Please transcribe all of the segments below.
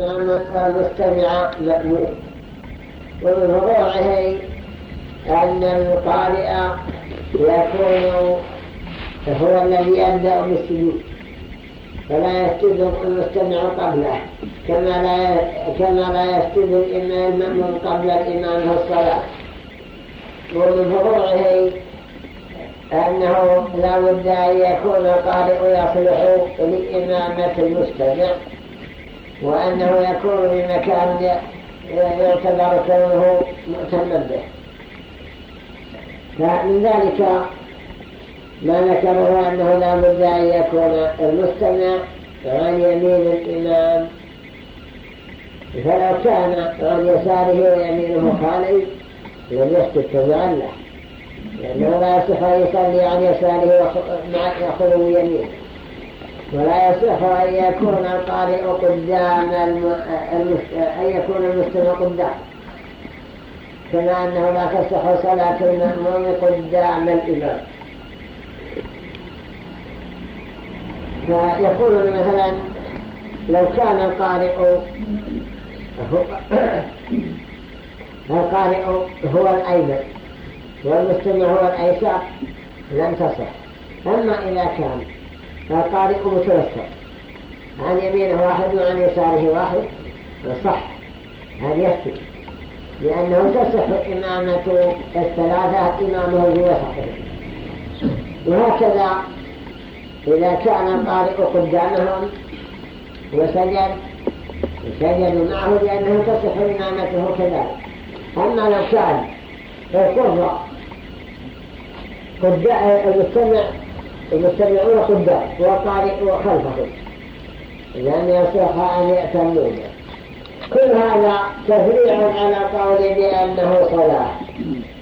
المستمع مأمون ومن فروعه أن القارئ يكون هو الذي يبدأ بالسجود فلا يسجد المستمع قبله كما لا كما لا يسجد الإمام المأمون قبل الإمام في الصلاة. ومن فروعه أنه لا بد أن يكون القارئ يصلح لإمامة المستمع. وأنه يكون في مكان يعتبر كونه مؤتمن به. فمن ذلك ما ذكره أنه لا بد أن يكون المستمع عن يمين الإمام. فلو كان عن يساره ويمينه خالي لم يسكت تبعا له لأنه لا يصح أن يصلي عن يساره خلو يمينه. ولا يصح أن يكون القارئ قدام أن يكون المستمع قدام. كما أنه لا تصح صلاة المأموم قدام الإمام. فيقول مثلا لو كان القارئ القارئ هو الأيمن والمستمع هو الأيسر لم تصح. أما إذا كان القارئ متوسط عن يمينه واحد وعن يساره واحد. صح هذا يكفي لأنه تصح إمامة الثلاثة إمامه في وسطه. وهكذا إذا كان القارئ قدامهم وسجد سجدوا معه لأنه تصح إمامته كذلك. أما لو كان القرة المستمع المستمعون قدام والقارئ خلفه لم يصح أن يأتمون. كل هذا تفريع على قول بأنه صلاة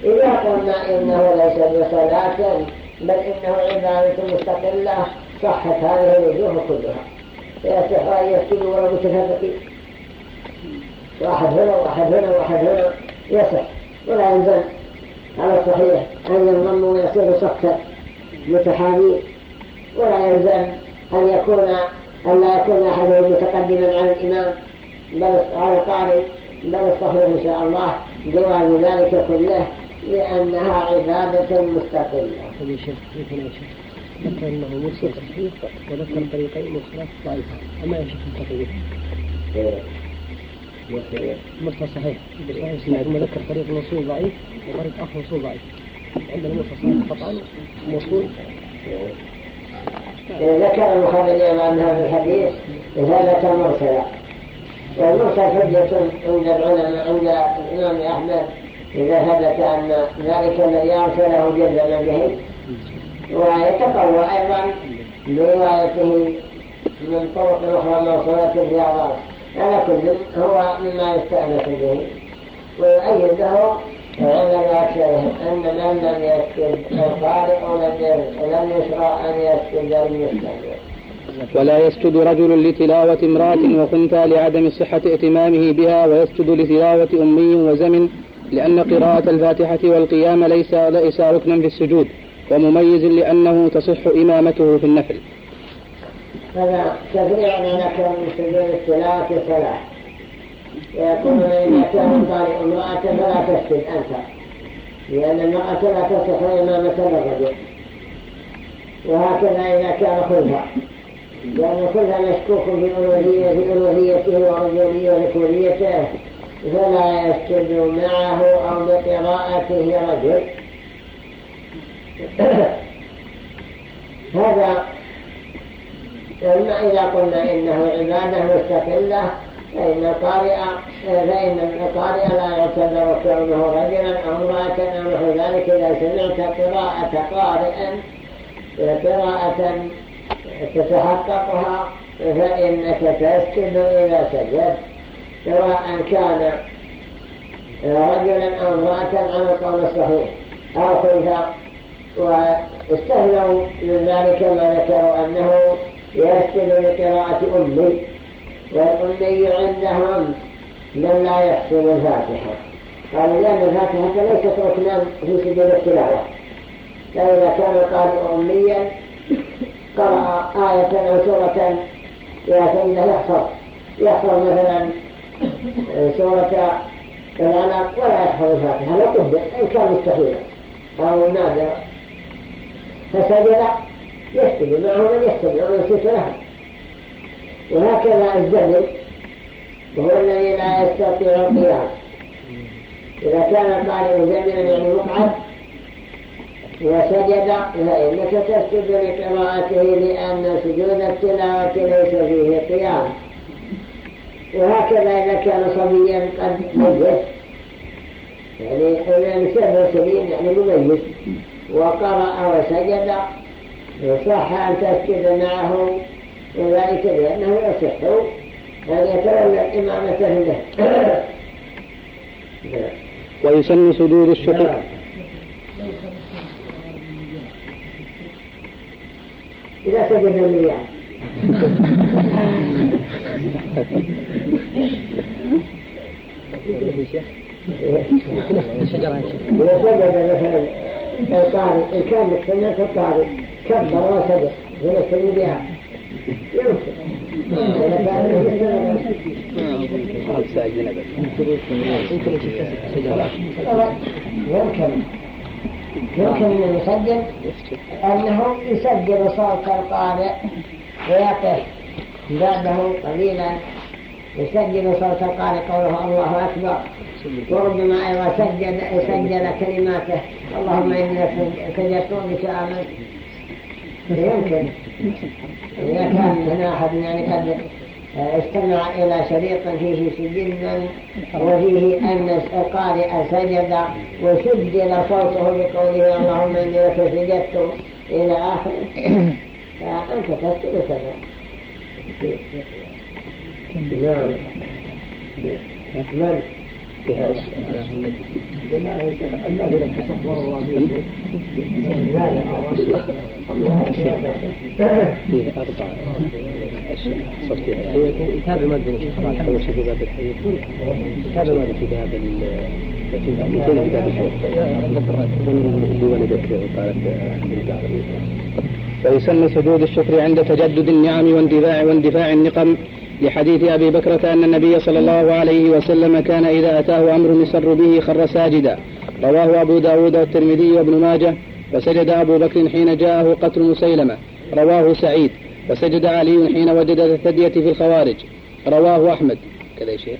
إذا قلنا إنه ليس بصلاة بل إنه عبادة مستقلة صحت هذه الوجوه كلها. يصح أن يسجدوا ولا متفرقين واحد هنا واحد هنا واحد هنا. يصح. ولا ينزل على الصحيح أن ينضموا ويصيروا صفا. متحامين ولا يلزم أن يكون أن لا يكون أحدهم متقدما على الإمام. بل على القارئ بل الصحيح إن شاء الله جواز ذلك كله لأنها عبادة مستقلة. ذكر أنه مرسل صحيح وذكر طريقين مخرج ضعيفة. أما يا شيخ التقريب مرسل صحيح. ثم ذكر طريق الوصول ضعيف وطريق آخر وصول ضعيف. ذكر المخرجين عن هذا الحديث هذا مرسلا. والمرسل حجة عند العلماء عند الإمام أحمد إذا ثبت أن ذلك الذي أرسله جزم به. ويتقوى أيضا بروايته من طرق أخرى موصولة الرياضات. هذا كل هو مما يستأنس به. ويؤيده أن من لم يسجد القارئ لم يشرع أن يسجد المستمع ولا يسجد رجل لتلاوة امرأة وخنثى لعدم صحة ائتمامه بها ويسجد لتلاوة أمي وزمن لأن قراءة الفاتحة والقيام ليس ليس ركنا في السجود ومميز لأنه تصح إمامته في النفل. هذا تفريع لك من سجود التلاوة الصلاة. يقول إذا كان القارئ امرأة فلا تسجد أنت. لأن المرأة لا تصح إمامة الرجل. وهكذا إذا كان خلفا لأن خلفا مشكوك في ألوهيته ورجولية وذكوريته فلا يسجد معه أو بقراءته رجل. هذا أما إذا قلنا إنه عبادة مستقلة فإن القارئ فإن القارئ لا يعتبر كونه رجلا أو امرأة أو نحو ذلك إذا سمعت قراءة قارئ قراءة تتحققها فإنك تسجد إذا سجدت. سواء كان رجلا أو امرأة على القول الصحيح أو خلفا واستهلوا من ذلك ما ذكروا أنه يسجد لقراءة أمي والأمي عندهم من لا يحسن الفاتحة. قالوا لأن الفاتحة ليست ركنا في سجود التلاوة. فإذا كان القارئ أميا قرأ آية أو سورة سيدة يحفظ يحفظ مثلا سورة العنق ولا يحفظ الفاتحة. لا بد إن كان مستحيلا. أو نادرا فسجد. يسجد معه من يستمع وينصت له وهكذا الزمن وهو الذي لا يستطيع القيام. إذا كان القارئ زمنا يعني مقعد وسجد فإنك تسجد لقراءته لأن سجود التلاوة ليس فيه قيام. وهكذا إذا كان صبيا قد ميت يعني من سبع سنين يعني مميز وقرأ وسجد صح أن تسجد معه وذلك لأنه يصح أن يتولى الإمامة له ويسن سجود الشكر نعم. إذا سجد المليان. إذا سجد مثلا القارئ إن كان مستمع القارئ كبر وسجد من التلميذ يمكن يمكن يمكن أن يسجل أنه يسجل صوت القارئ ويقف بعده قليلا يسجل صوت القارئ قوله الله أكبر وربما أيضا سجل, كلماته اللهم إني سجدت بك آمنت يمكن. إذا كان هنا أحد يعني قد استمع إلى شريط فيه سجل وفيه أن القارئ سجد وسجل صوته بقوله اللهم إني لك سجدت إلى آخر. فأنت تسجد كذا. نعم من فيها فيه أربع صفتها كتاب شيء في باب في باب سجود الشكر عند تجدد النعم واندفاع واندفاع النقم لحديث أبي بكرة أن النبي صلى الله عليه وسلم كان إذا أتاه أمر يسر به خر ساجدا. رواه أبو داود والترمذي وابن ماجه وسجد أبو بكر حين جاءه قتل مسيلمة. رواه سعيد وسجد علي حين وجد الثدية في الخوارج. رواه أحمد. كذا يا شيخ.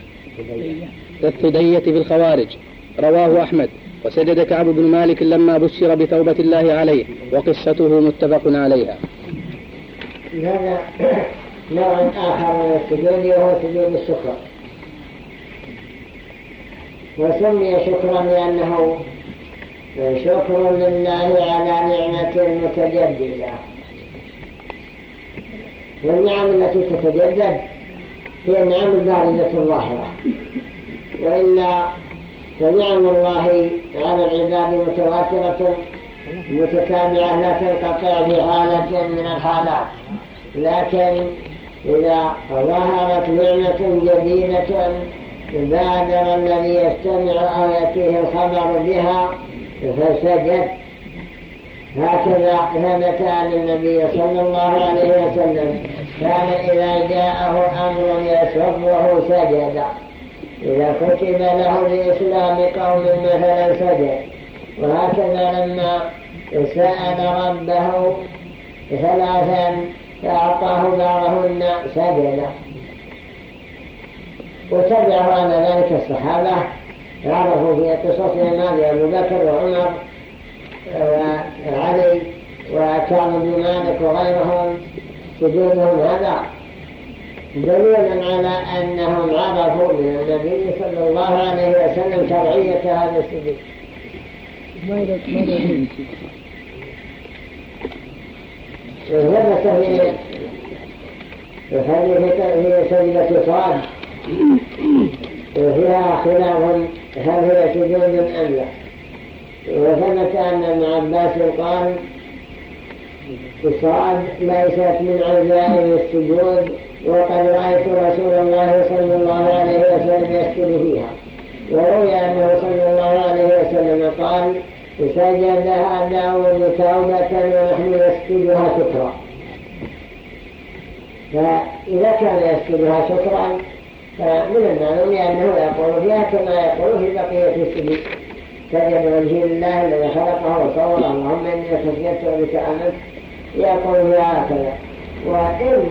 الثدية في الخوارج. رواه أحمد وسجد كعب بن مالك لما بشر بتوبة الله عليه وقصته متفق عليها. نوع آخر من السجود وهو سجود الشكر وسمي شكرا لأنه شكر لله على نعمة متجددة. والنعم التي تتجدد هي النعم الباردة الظاهرة. وإلا فنعم الله على العباد متواترة متتابعة لا تنقطع في حالة من الحالات. لكن إذا ظهرت نعمة جديدة بادر الذي يستمع أو يأتيه الخبر بها فسجد. هكذا ثبت عن النبي صلى الله عليه وسلم. كان إذا جاءه أمر يسره سجد. إذا كتب له بإسلام قوم مثلا سجد. وهكذا لما سأل ربه ثلاثا فأعطاه بعضهن سجد وتبعه على ذلك الصحابة عرفوا في قصصهم هذه أبو بكر وعمر وعلي وكعب بن مالك وغيرهم سجودهم هذا دليلا على أنهم عرفوا من النبي صلى الله عليه وسلم شرعية هذا السجود في الحديث هي سجدة صاد وفيها خلاف هل هي سجود أم لا وثبت أن ابن عباس قال الصاد ليست من عزائم السجود وقد رأيت رسول الله صلى الله عليه وسلم يسجد فيها وروي أنه صلى الله عليه وسلم قال سجدها داود توبة ونحن نسجدها شكرا. إذا كان يسجدها شكرا فمن المعلوم أنه يقول فيها كما يقول في بقية السجود. سجد وجه الله الذي خلقه وصوره اللهم إني خشيت بك أمنت. يقول فيها هكذا. وإن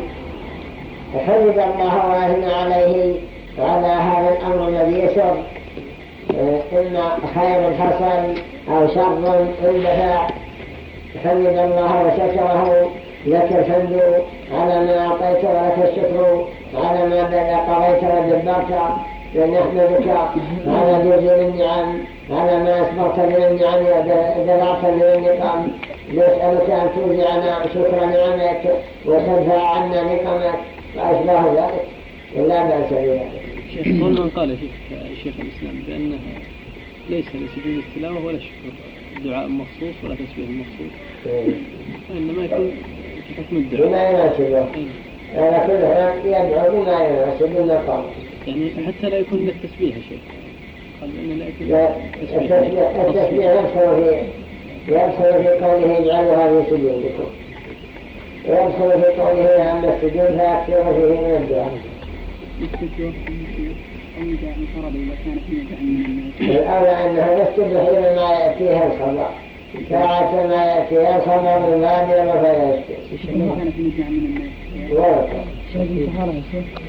حمد الله وأثنى عليه على هذا الأمر الذي يسر إن خير حصل أو شر اندفع حمد الله وشكره لك الحمد على ما أعطيت ولك الشكر على ما قضيت ودبرت ونحمدك على جزء النعم على ما أسبرت من النعم ودفعت من النقم. نسألك أن توزعنا شكر نعمك وتدفع عنا نقمك. وأشباه ذلك. ولا بأس بذلك شيخ من قال شيخ الإسلام بأنها ليس لسجود التلاوة ولا شكر دعاء مخصوص ولا تسبيح مخصوص. وإنما يكون في حكم الدعاء بما يناسبه كل حال يدعو بما يناسب يعني حتى لا يكون له تسبيح يا شيخ قال إن لا يكون التسبيح يدخل في يدخل في قوله اجعلها في سجودكم ويدخل في قوله أما السجود فأكثر فيه من الدعاء. الأولى أنه يسجد حينما يأتيها الخبر. ساعة ما يأتيها الخبر من باب فيسجد ورقة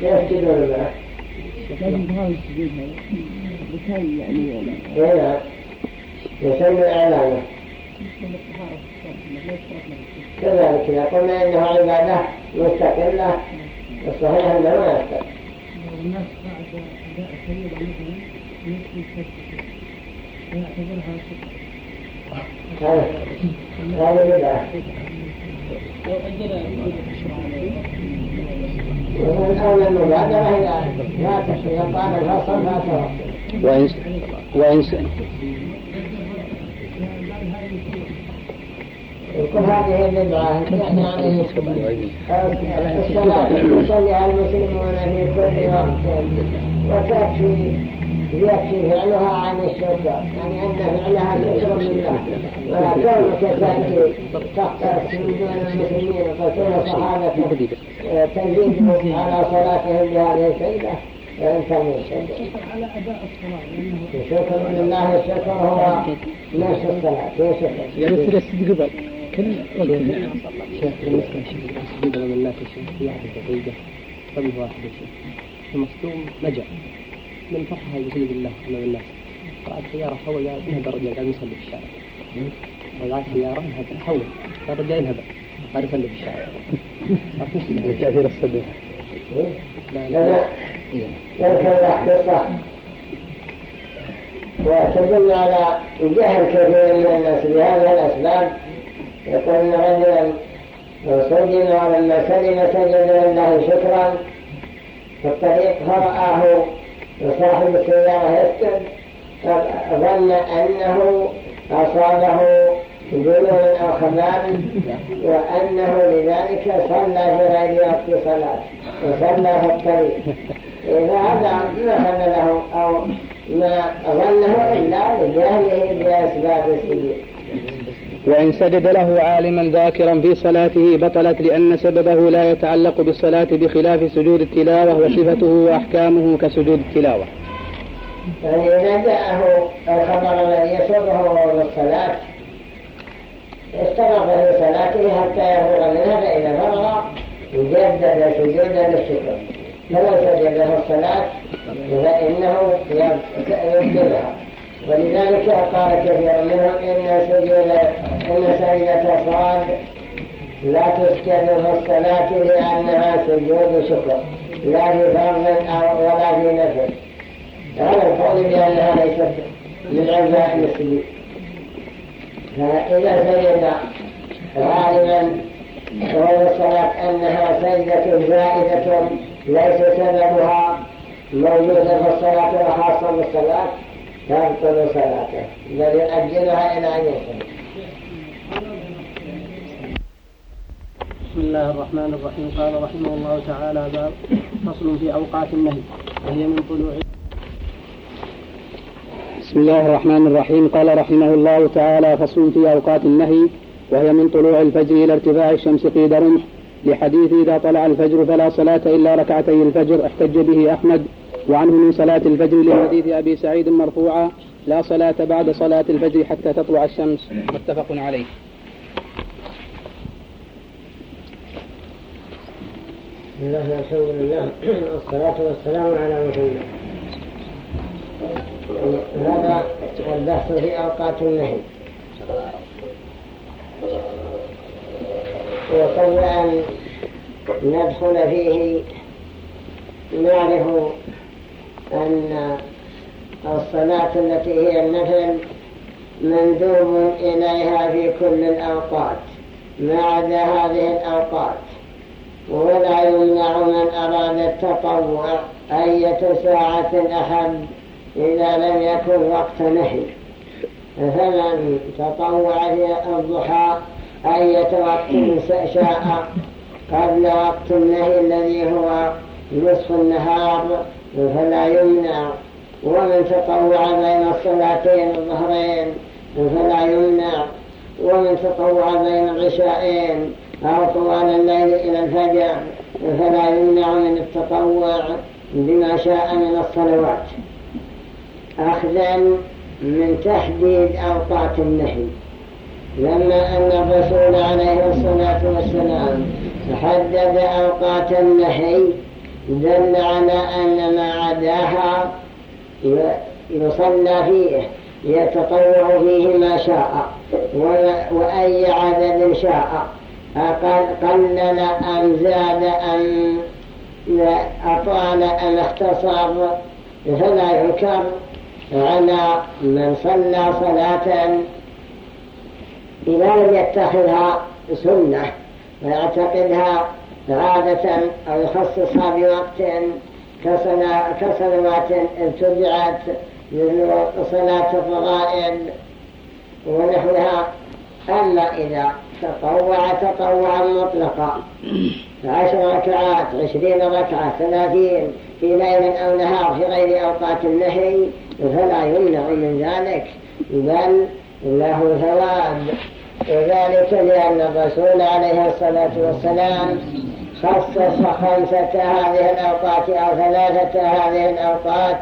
يسجد الماء هنا يسمى إعلانه كذلك إذا قلنا إنه عبادة مستقلة الصحيح أنه ما يستقل. الناس بعد أداء الفريضة مثلا يكفي التسبيح ويعتبرها هذا بدعة ومن أولى المبادرة إذا لا تشري طعام الفصل فاتوا وإن وإن كل هذه البدعة يعني الصلاة يصليها المسلمون في كل وقت وتكفي يكفي فعلها عن الشكر يعني أن فعلها شكر لله ولا كونك تأتي تختلف من دون المسلمين وتكون صحابة تزيد على صلاتهم بهذه السيدة فأنت من على أداء الصلاة شكر لله الشكر هو نفس الصلاة يعني قبل كل وقت شيخ بالنسبة للشيخ السجود أمام الناس الشيخ في واحد دقيقة قبل واحد الشيخ المصدوم نجا. من فرحة يسجد الله أمام الناس طلعت سيارة حول انهب رجل قاعد يصلي في الشارع. طلعت سيارة انهب حول. الرجال انهب قاعد يصلي في الشارع. كثير الصدق لا لا. لا قصة وتدل على جهل كثير من الناس بهذه الأسباب. يقول ان رجلا سجن ولما سلم سجد لله شكرا. في الطريق فرآه صاحب السيارة يسجد. فظن أنه أصابه جنون أو خبال وأنه لذلك صلى في غير وقت صلاة وصلى في الطريق. فهذا ما خل له أو ما ظنه إلا لجهله بأسباب السجود وإن سجد له عالما ذاكرا في صلاته بطلت لأن سببه لا يتعلق بالصلاة بخلاف سجود التلاوة وصفته وأحكامه كسجود التلاوة. يعني إذا جاءه الخبر الذي يسره للصلاة استغرق في صلاته حتى يفرغ منها فإذا فرغ يجدد سجودا للشكر. فلو سجد له الصلاة فإنه يبدلها. ولذلك قال كثير منهم إن سجود إن سجدة صاد لا تسجد في الصلاة لأنها سجود شكر. لا في فرض أو ولا في هذا القول بأنها ليست من عزاء السجود فإذا سجد عالما وهو الصلاة أنها سجدة زائدة ليس سببها موجودة في الصلاة وخاصة بالصلاة. تبطل صلاته بل يؤجلها إلى أن يصل بسم الله الرحمن الرحيم. قال رحمه الله تعالى باب فصل في أوقات النهي وهي من طلوع بسم الله الرحمن الرحيم. قال رحمه الله تعالى فصل في أوقات النهي وهي من طلوع الفجر إلى ارتفاع الشمس قيد رمح. لحديث إذا طلع الفجر فلا صلاة إلا ركعتي الفجر احتج به أحمد. وعنه من صلاة الفجر لحديث أبي سعيد مرفوعا لا صلاة بعد صلاة الفجر حتى تطلع الشمس. متفق عليه. بسم الله الحمد لله. والصلاة والسلام على محمد هذا البحث في أوقات النهي. وقبل أن ندخل فيه نعرف أن الصلاة التي هي النفل مندوب إليها في كل الأوقات ما عدا هذه الأوقات ولا يمنع من أراد التطوع أية ساعة أحب إذا لم يكن وقت نهي. فمن تطوع في الضحى أية وقت شاء قبل وقت النهي الذي هو نصف النهار فلا يمنع ومن تطوع بين الصلاتين الظهرين فلا يمنع ومن تطوع بين العشاءين أو طوال الليل إلى الفجر فلا يمنع من التطوع بما شاء من الصلوات. أخذا من تحديد أوقات النهي. لما أن الرسول عليه الصلاة والسلام حدد أوقات النهي دل على أن ما عداها يصلى فيه يتطوع فيه ما شاء وأي عدد شاء. قلل أم زاد أم أطال أم اختصر فلا ينكر على من صلى صلاة إذا لم يتخذها سنة ويعتقدها عادة أو يخصصها بوقت كصلوات ابتدعت مثل صلاة الرغائب ونحوها أما إذا تطوع تطوعا مطلقا. عشر ركعات عشرين ركعة ثلاثين في ليل أو نهار في غير أوقات النهي فلا يمنع من ذلك بل له ثواب. وذلك لأن الرسول عليه الصلاة والسلام خصص خمسة هذه الأوقات أو ثلاثة هذه الأوقات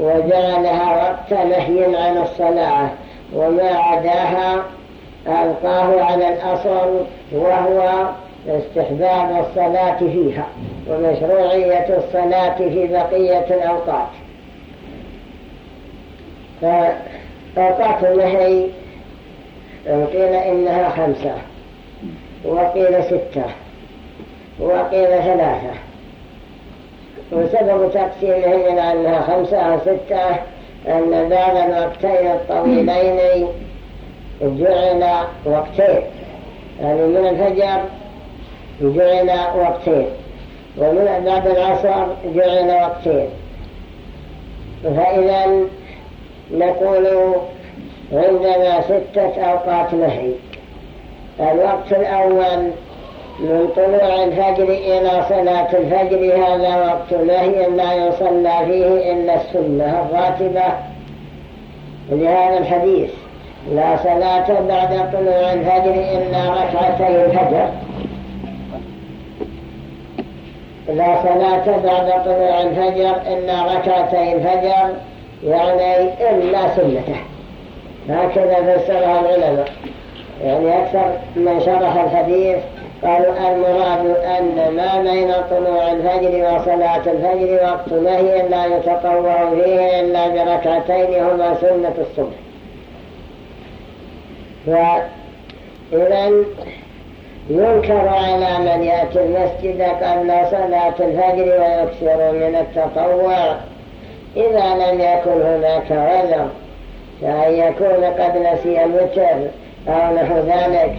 وجعلها وقت نهي عن الصلاة وما عداها ألقاه على الأصل وهو استحباب الصلاة فيها ومشروعية الصلاة في بقية الأوقات. فأوقات النهي قيل إنها خمسة. وقيل ستة. وقيل ثلاثة. وسبب تقسيمهم إلى أنها خمسة أو ستة أن بعض الوقتين الطويلين جعل وقتين. يعني من الفجر جعل وقتين. ومن بعد العصر جعل وقتين. فإذا نقول عندنا ستة أوقات نهي. الوقت الأول من طلوع الفجر إلى صلاة الفجر هذا وقت نهي لا يصلى فيه إلا السنة الراتبة. لهذا الحديث لا صلاة بعد طلوع الفجر إلا ركعتي الفجر. لا صلاة بعد طلوع الفجر إلا ركعتي الفجر يعني إلا سنته. هكذا فسرها العلماء. يعني أكثر من شرح الحديث قالوا المراد أن ما بين طلوع الفجر وصلاة الفجر وقت نهي لا يتطوع فيه إلا بركعتين هما سنة الصبح. فإذا ينكر على من يأتي المسجد قبل صلاة الفجر ويكثر من التطوع إذا لم يكن هناك عذر. كأن يكون قد نسي متر أو نحو ذلك.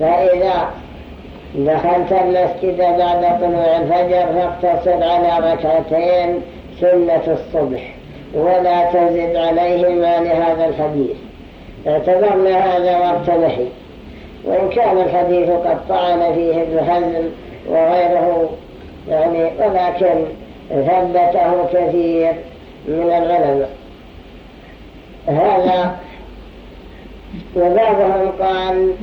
فإذا دخلت المسجد بعد طلوع الفجر فاقتصر على ركعتين سنة الصبح ولا تزد عليهما لهذا الحديث. اعتبرنا هذا وقت نهي. وإن كان الحديث قد طعن فيه ابن حزم وغيره يعني ولكن ثبته كثير من العلماء. هذا وبعضهم قال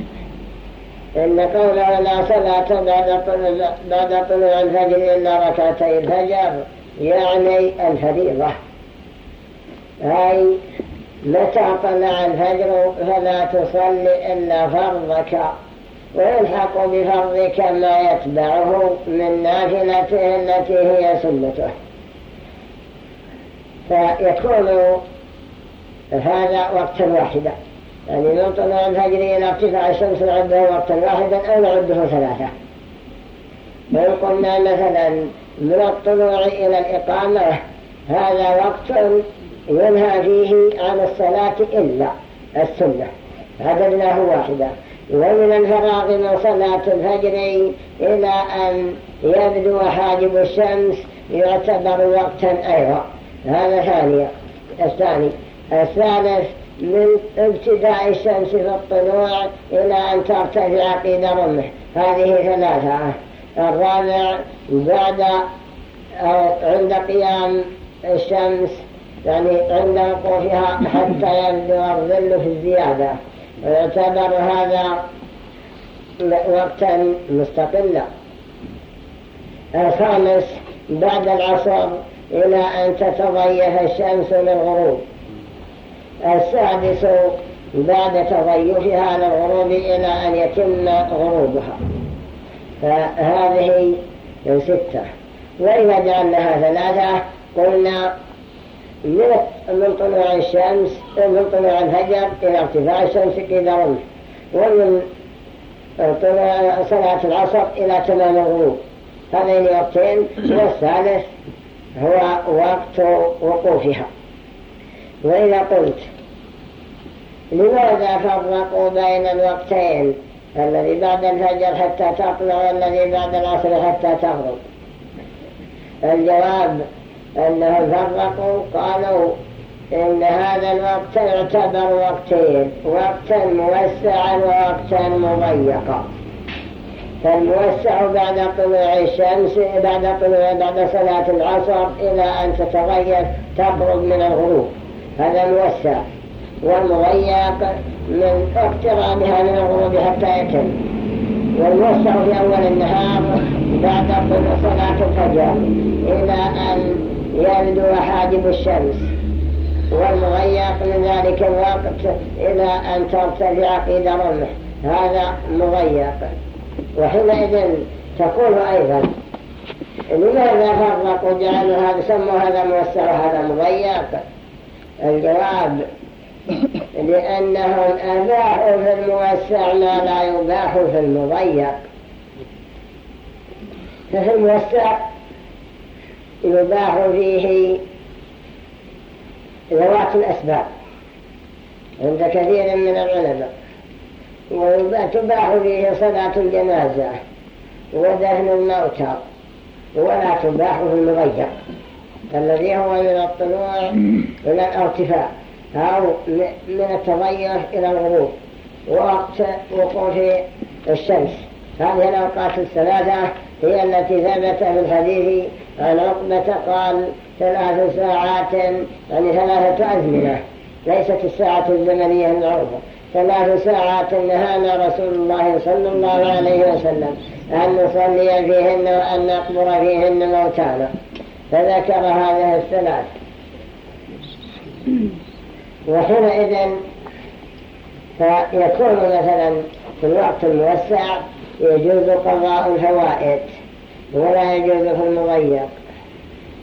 إن قوله لا صلاة بعد طلوع, بعد طلوع الفجر إلا ركعتي الفجر يعني الفريضة. أي متى طلع الفجر فلا تصلي إلا فرضك. ويلحق بفرضك ما يتبعه من نافلته التي هي سنته. فيكون هذا وقتا واحدا يعني من طلوع الفجر إلى ارتفاع الشمس نعده وقتا واحدا أو نعده ثلاثة. فإن قلنا مثلا من الطلوع إلى الإقامة هذا وقت ينهى فيه عن الصلاة إلا السنة. عددناه واحدا ومن الفراغ من صلاة الفجر إلى أن يبدو حاجب الشمس يعتبر وقتا أيضا. هذا ثانيا الثاني الثالث من ابتداء الشمس في الطلوع إلى أن ترتفع قيد رمح هذه ثلاثة. الرابع بعد أو عند قيام الشمس يعني عند وقوفها حتى يبدو الظل في الزيادة. ويعتبر هذا وقتا مستقلا. الخامس بعد العصر إلى أن تتضيف الشمس للغروب. السادس بعد تضيفها للغروب إلى أن يتم غروبها. فهذه ستة. وإذا جعلناها ثلاثة قلنا من طلوع الشمس من طلوع الفجر إلى ارتفاع الشمس كذا رمح ومن طلوع صلاة العصر إلى تمام الغروب. هذين وقتين والثالث هو وقت وقوفها. وإذا قلت لماذا فرقوا بين الوقتين؟ الذي بعد الفجر حتى تطلع والذي بعد العصر حتى تغرب. الجواب أنهم فرقوا قالوا إن هذا الوقت يعتبر وقتين وقتا موسعا ووقتا مضيقا. فالموسع بعد طلوع الشمس بعد طلوع بعد صلاة العصر إلى أن تتغير تقرب من الغروب. هذا موسع والمضيق من اقترابها من الغروب حتى يتم. والموسع في أول النهار بعد طلوع صلاة الفجر إلى أن يبدو حاجب الشمس. والمضيق من ذلك الوقت إلى أن ترتفع قيد رمح. هذا مضيق. وحينئذ تقول أيضا لماذا فرقوا جعلوا هذا سموا هذا موسع وهذا مضيق؟ الجواب لأنهم أباحوا في الموسع ما لا يباح في المضيق. ففي الموسع يباح فيه ذوات الأسباب عند كثير من العلماء. وتباح فيه صلاة الجنازة ودهن الموتى ولا تباح في المضيق. الذي هو من الطلوع إلى الارتفاع. أو من التضيق إلى الغروب. ووقت وقوف الشمس. هذه الأوقات الثلاثة هي التي ثبت في الحديث عن عقبة قال ثلاث ساعات يعني ثلاثة أزمنة. ليست الساعة الزمنية المعروفة ثلاث ساعات نهانا رسول الله صلى الله عليه وسلم. أن نصلي فيهن وأن نقبر فيهن موتانا. فذكر هذه الثلاث. وحينئذ فيكون مثلا في الوقت الموسع يجوز قضاء الفوائد ولا يجوز في المضيق.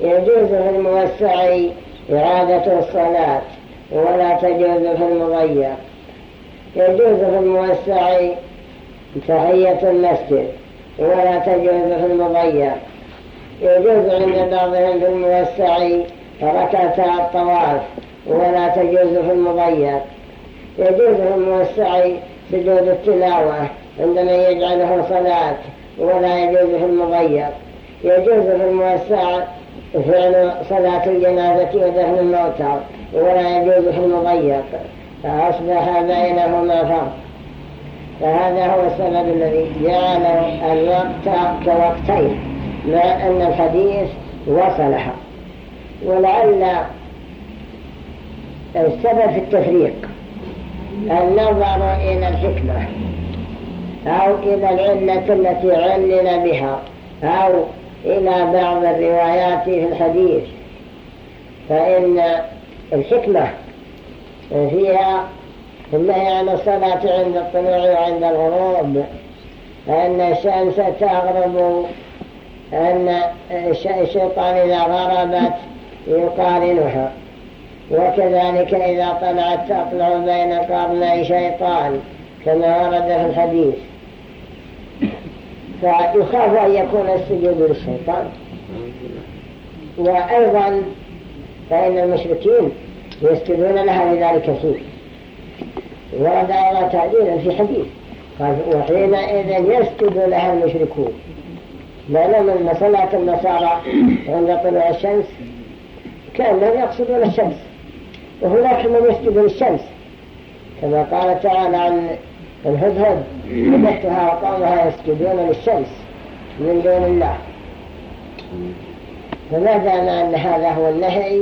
يجوز في الموسع إعادة الصلاة ولا تجوز في المضيق. يجوز في الموسع تحية المسجد ولا تجوز في المضيق. يجوز عند بعضهم في الموسع ركعتا الطواف ولا تجوز في المضيق. يجوز في الموسع سجود التلاوة عندما يجعله صلاة ولا يجوز في المضيق. يجوز في الموسع فعل صلاة الجنازة ودهن الموتى ولا يجوز في المضيق. فأصبح بينهما فرق. فهذا هو السبب الذي جعل الوقت كوقتين مع أن الحديث وصلها. ولعل السبب في التفريق. النظر إلى الحكمة أو إلى العلة التي علل بها أو إلى بعض الروايات في الحديث. فإن الحكمة فيها النهي عن الصلاة عند الطلوع وعند الغروب. أن الشمس تغرب. أن الشيطان إذا غربت يقارنها. وكذلك إذا طلعت تطلع بين قرني شيطان كما ورد في الحديث. فيخاف أن يكون السجود للشيطان. وأيضا فإن المشركين يسجدون لها لذلك فيه. ورد على تعديلا في حديث. قال وحينئذ يسجد لها المشركون. من صلاة النصارى عند طلوع الشمس كأنهم يقصدون الشمس وهناك من يسجد للشمس. كما قال تعالى عن الهدهد وجدتها وقومها يسجدون للشمس من دون الله. فما دام أن هذا؟ هو النهي.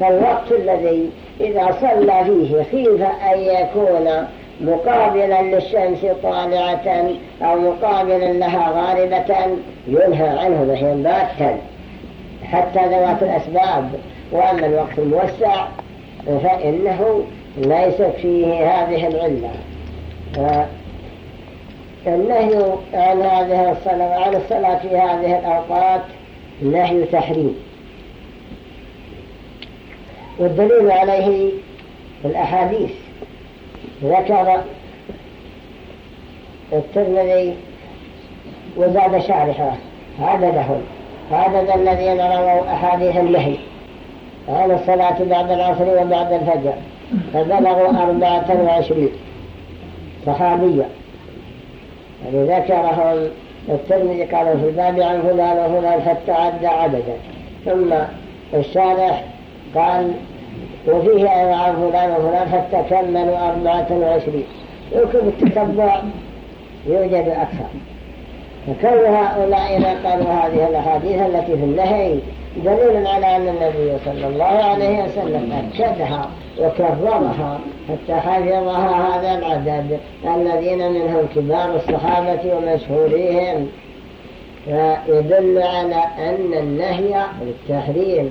فالوقت الذي إذا صلى فيه خيف أن يكون مقابلا للشمس طالعة أو مقابلا لها غاربة ينهى عنه نهيا باتا. حتى ذوات الأسباب وأما الوقت الموسع فإنه ليست فيه هذه العلة. النهي عن هذه الصلاة وعن الصلاة في هذه الأوقات نهي تحريم. والدليل عليه الأحاديث. ذكر الترمذي وزاد شارحه عددهم عدد الذين رووا أحاديث النهي. عن الصلاة بعد العصر وبعد الفجر. فبلغوا أربعة وعشرين. صحابية. ذكرهم الترمذي قالوا في الباب عن فلان وفلان حتى عدى عددا. ثم الشارح قال وفيه أيضا عن فلان وفلان حتى كملوا أربعة وعشرين. يمكن التتبع يوجد أكثر. فكون هؤلاء نقلوا هذه الأحاديث التي في النهي دليل على أن النبي صلى الله عليه وسلم أكدها وكررها حتى حفظها هذا العدد. الذين منهم كبار الصحابة ومشهوريهم فيدل على أن النهي للتحريم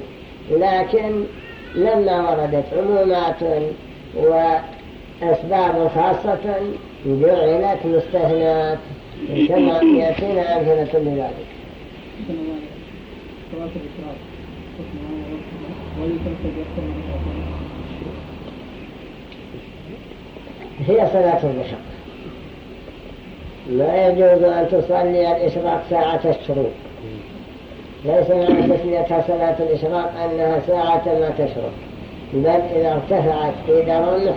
لكن لما وردت عمومات وأسباب خاصة جعلت مستثنات كما يأتينا أمثلة لذلك هي صلاة الضحى لا يجوز أن تصلي الإشراق ساعة الشروق. ليس معنى تسميتها صلاة الإشراق أنها ساعة ما تشرق. بل إذا ارتفعت في درمح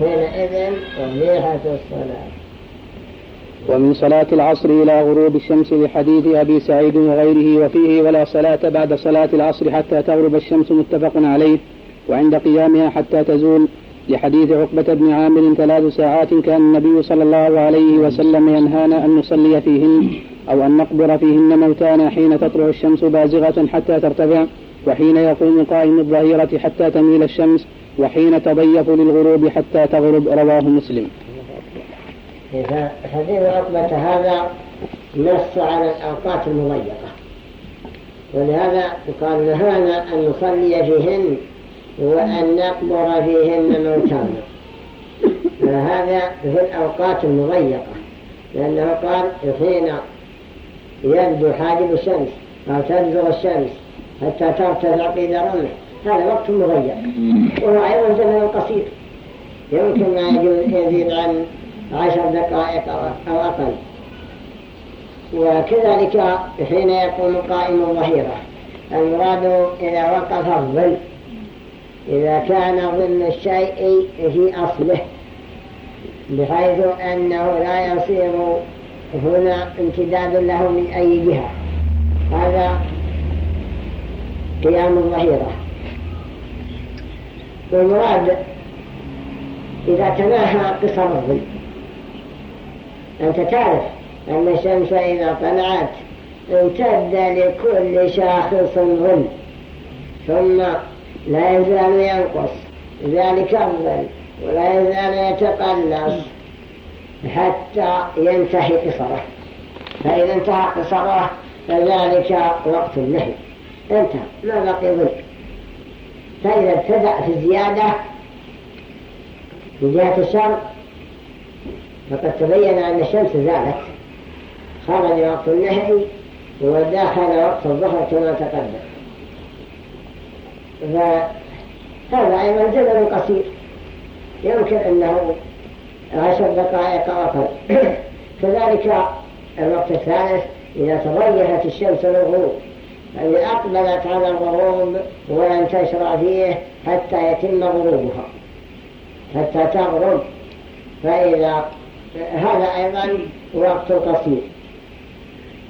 حينئذ أبيحت الصلاة. ومن صلاة العصر إلى غروب الشمس لحديث أبي سعيد وغيره وفيه ولا صلاة بعد صلاة العصر حتى تغرب الشمس متفق عليه وعند قيامها حتى تزول لحديث عقبة بن عامر ثلاث ساعات كان النبي صلى الله عليه وسلم ينهانا أن نصلي فيهن أو أن نقبر فيهن موتانا حين تطلع الشمس بازغة حتى ترتفع وحين يقوم قائم الظهيرة حتى تميل الشمس وحين تضيف للغروب حتى تغرب رواه مسلم. حديث عقبة هذا نص على الأوقات المضيقة. ولهذا قال نهانا أن نصلي فيهن وأن نقبر فيهن موتانا فهذا في الأوقات المضيقة. لأنه قال حين يبدو حاجب الشمس أو تبدو الشمس حتى ترتفع في درمه هذا وقت مضيق. وهو أيضا زمن قصير. يمكن ما يزيد عن عشر دقائق أو أقل. وكذلك حين يقوم قائم الظهيرة. المراد إذا وقف الظل. إذا كان ظل الشيء في أصله. بحيث أنه لا يصير هنا امتداد له من أي جهة. هذا قيام الظهيرة. والمراد إذا تناهى قصر الظل. أنت تعرف أن الشمس إذا طلعت امتد لكل شاخص ظل ثم لا يزال ينقص ذلك الظل ولا يزال يتقلص حتى ينتهي قصره. فإذا انتهى قصره فذلك وقت النهي. انتهى ما بقي ظل. فإذا ابتدأ في الزيادة من جهة الشرق فقد تبين أن الشمس زالت. خرج وقت النهي ودخل وقت الظهر كما تقدم. فهذا أيضا زمن قصير. يمكن أنه عشر دقائق أقل. كذلك الوقت الثالث إذا تضيفت الشمس للغروب فإذا أقبلت على الغروب ولن تشرع فيه حتى يتم غروبها. حتى تغرب. فإذا هذا أيضا وقت قصير.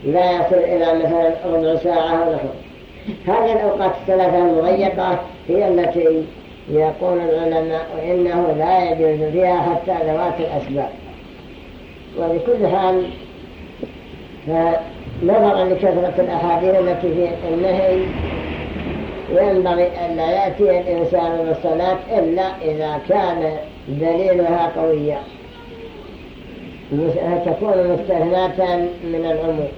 لا يصل إلى مثلا ربع ساعة أو نحو. هذه الأوقات الثلاثة المضيقة هي التي يقول العلماء إنه لا يجوز فيها حتى ذوات الأسباب. وبكل حال فنظرا لكثرة الأحاديث التي في النهي ينبغي أن لا يأتي الإنسان بالصلاة إلا إذا كان دليلها قويا. تكون مستثناة من العموم.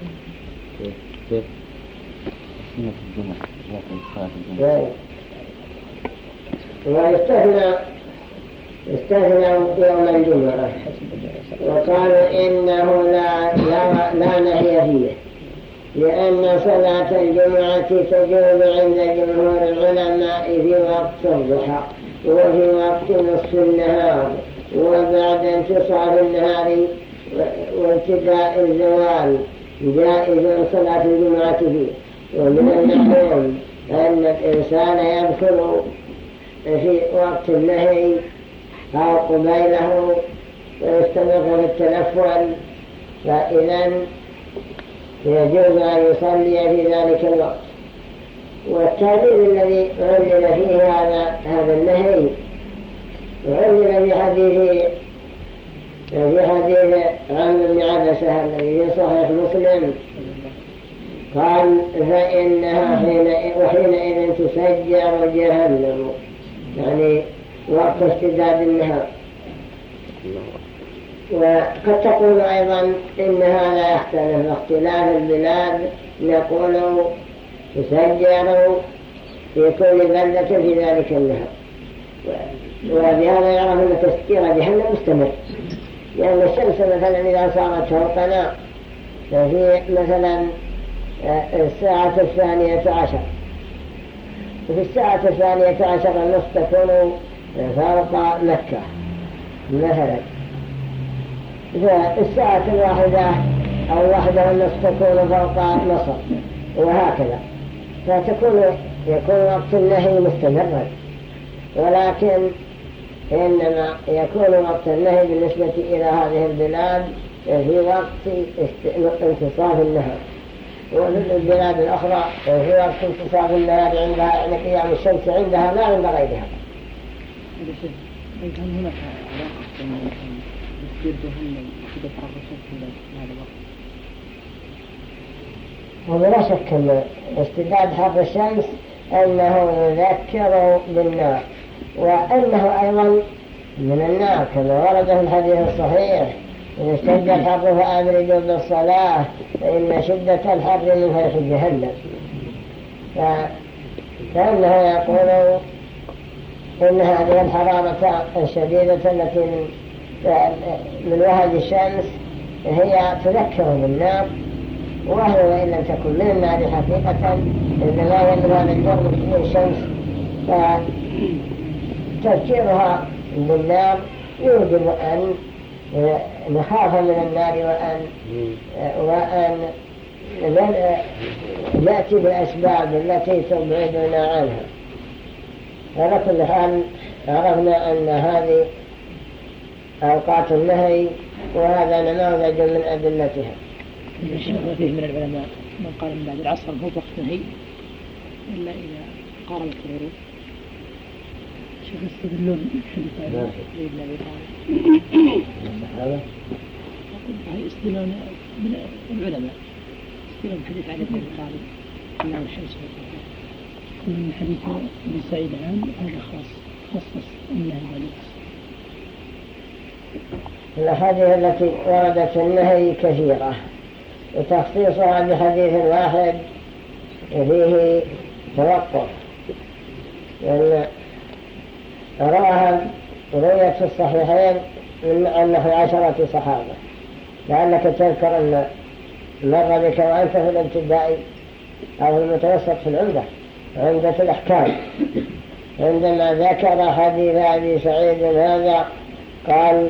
كيف؟ ويستثنى استثنى يوم الجمعة. وقالوا إنه لا, لا, لا نهي فيه. لأن صلاة الجمعة تجوز عند جمهور العلماء في وقت الضحى وفي وقت نصف النهار. وبعد انتصار النهار وابتداء الزوال جائز صلاة فيه ومن المعلوم أن الإنسان يدخل في وقت النهي أو قبيله ويستمر في التنفل فإذا يجوز أن يصلي في ذلك الوقت. والتعليل الذي علم فيه هذا هذا النهي علم في حديث في حديث عن بن عبسة الذي في صحيح مسلم قال فإنها حين وحينئذ تسجر جهنم. يعني وقت اشتداد النهار. وقد تقول أيضا إن هذا يختلف اختلاف البلاد نقول تسجر في كل بلدة في ذلك النهار. وبهذا يعرف أن تسجير جهنم مستمر. لأن الشمس مثلا إذا صارت فوقنا ففي مثلا آه، الساعة الثانية عشر. وفي الساعة الثانية عشر النصف تكون فوق مكة مثلا. فالساعة الواحدة أو الواحدة والنصف تكون فوق مصر وهكذا. فتكون يكون وقت النهي مستمرا. ولكن إنما يكون وقت النهي بالنسبة إلى هذه البلاد في وقت انتصاف النهر وفي البلاد الأخرى في وقت انتصاف النهار عندها يعني قيام الشمس عندها لا عند غيرها حرارة الشمس في هذا الوقت؟ وبلا شك أن اشتداد حر الشمس أنه يذكر بالنار وأنه أيضا من النار كما ورد في الحديث الصحيح إن اشتد الحر فأبردوا بالصلاة فإن شدة الحر من فيح جهنم. فكأنه يقول إن هذه الحرارة الشديدة التي من وهج الشمس هي تذكر بالنار وهو وإن لم تكن من النار حقيقة إنما يدرى من جرم الشمس. فتذكيرها بالنار يوجب أن نخاف من النار وأن وأن نأتي بالأسباب التي تبعدنا عنها. على كل حال عرفنا أن هذه أوقات النهي وهذا نموذج من أدلتها. فيه من العلماء من قال من بعد العصر هو وقت نهي إلا إذا قاربت الغروب شوف يستدلون حديث علي بن ابي طالب هذا يستدلون من العلماء يستدلون حديث علي بن طالب انه الشمس من حديث ابن سعيد عام هذا خاص خصص النهي عن الأحاديث التي وردت النهي كثيرة وتخصيصها بحديث واحد فيه توقف لأن رواها رويت في الصحيحين من أنه عشرة صحابة. لعلك تذكر أن مر بك وأنت في الابتداء أو المتوسط في العمدة عمدة الأحكام. عندما ذكر حديث أبي سعيد هذا قال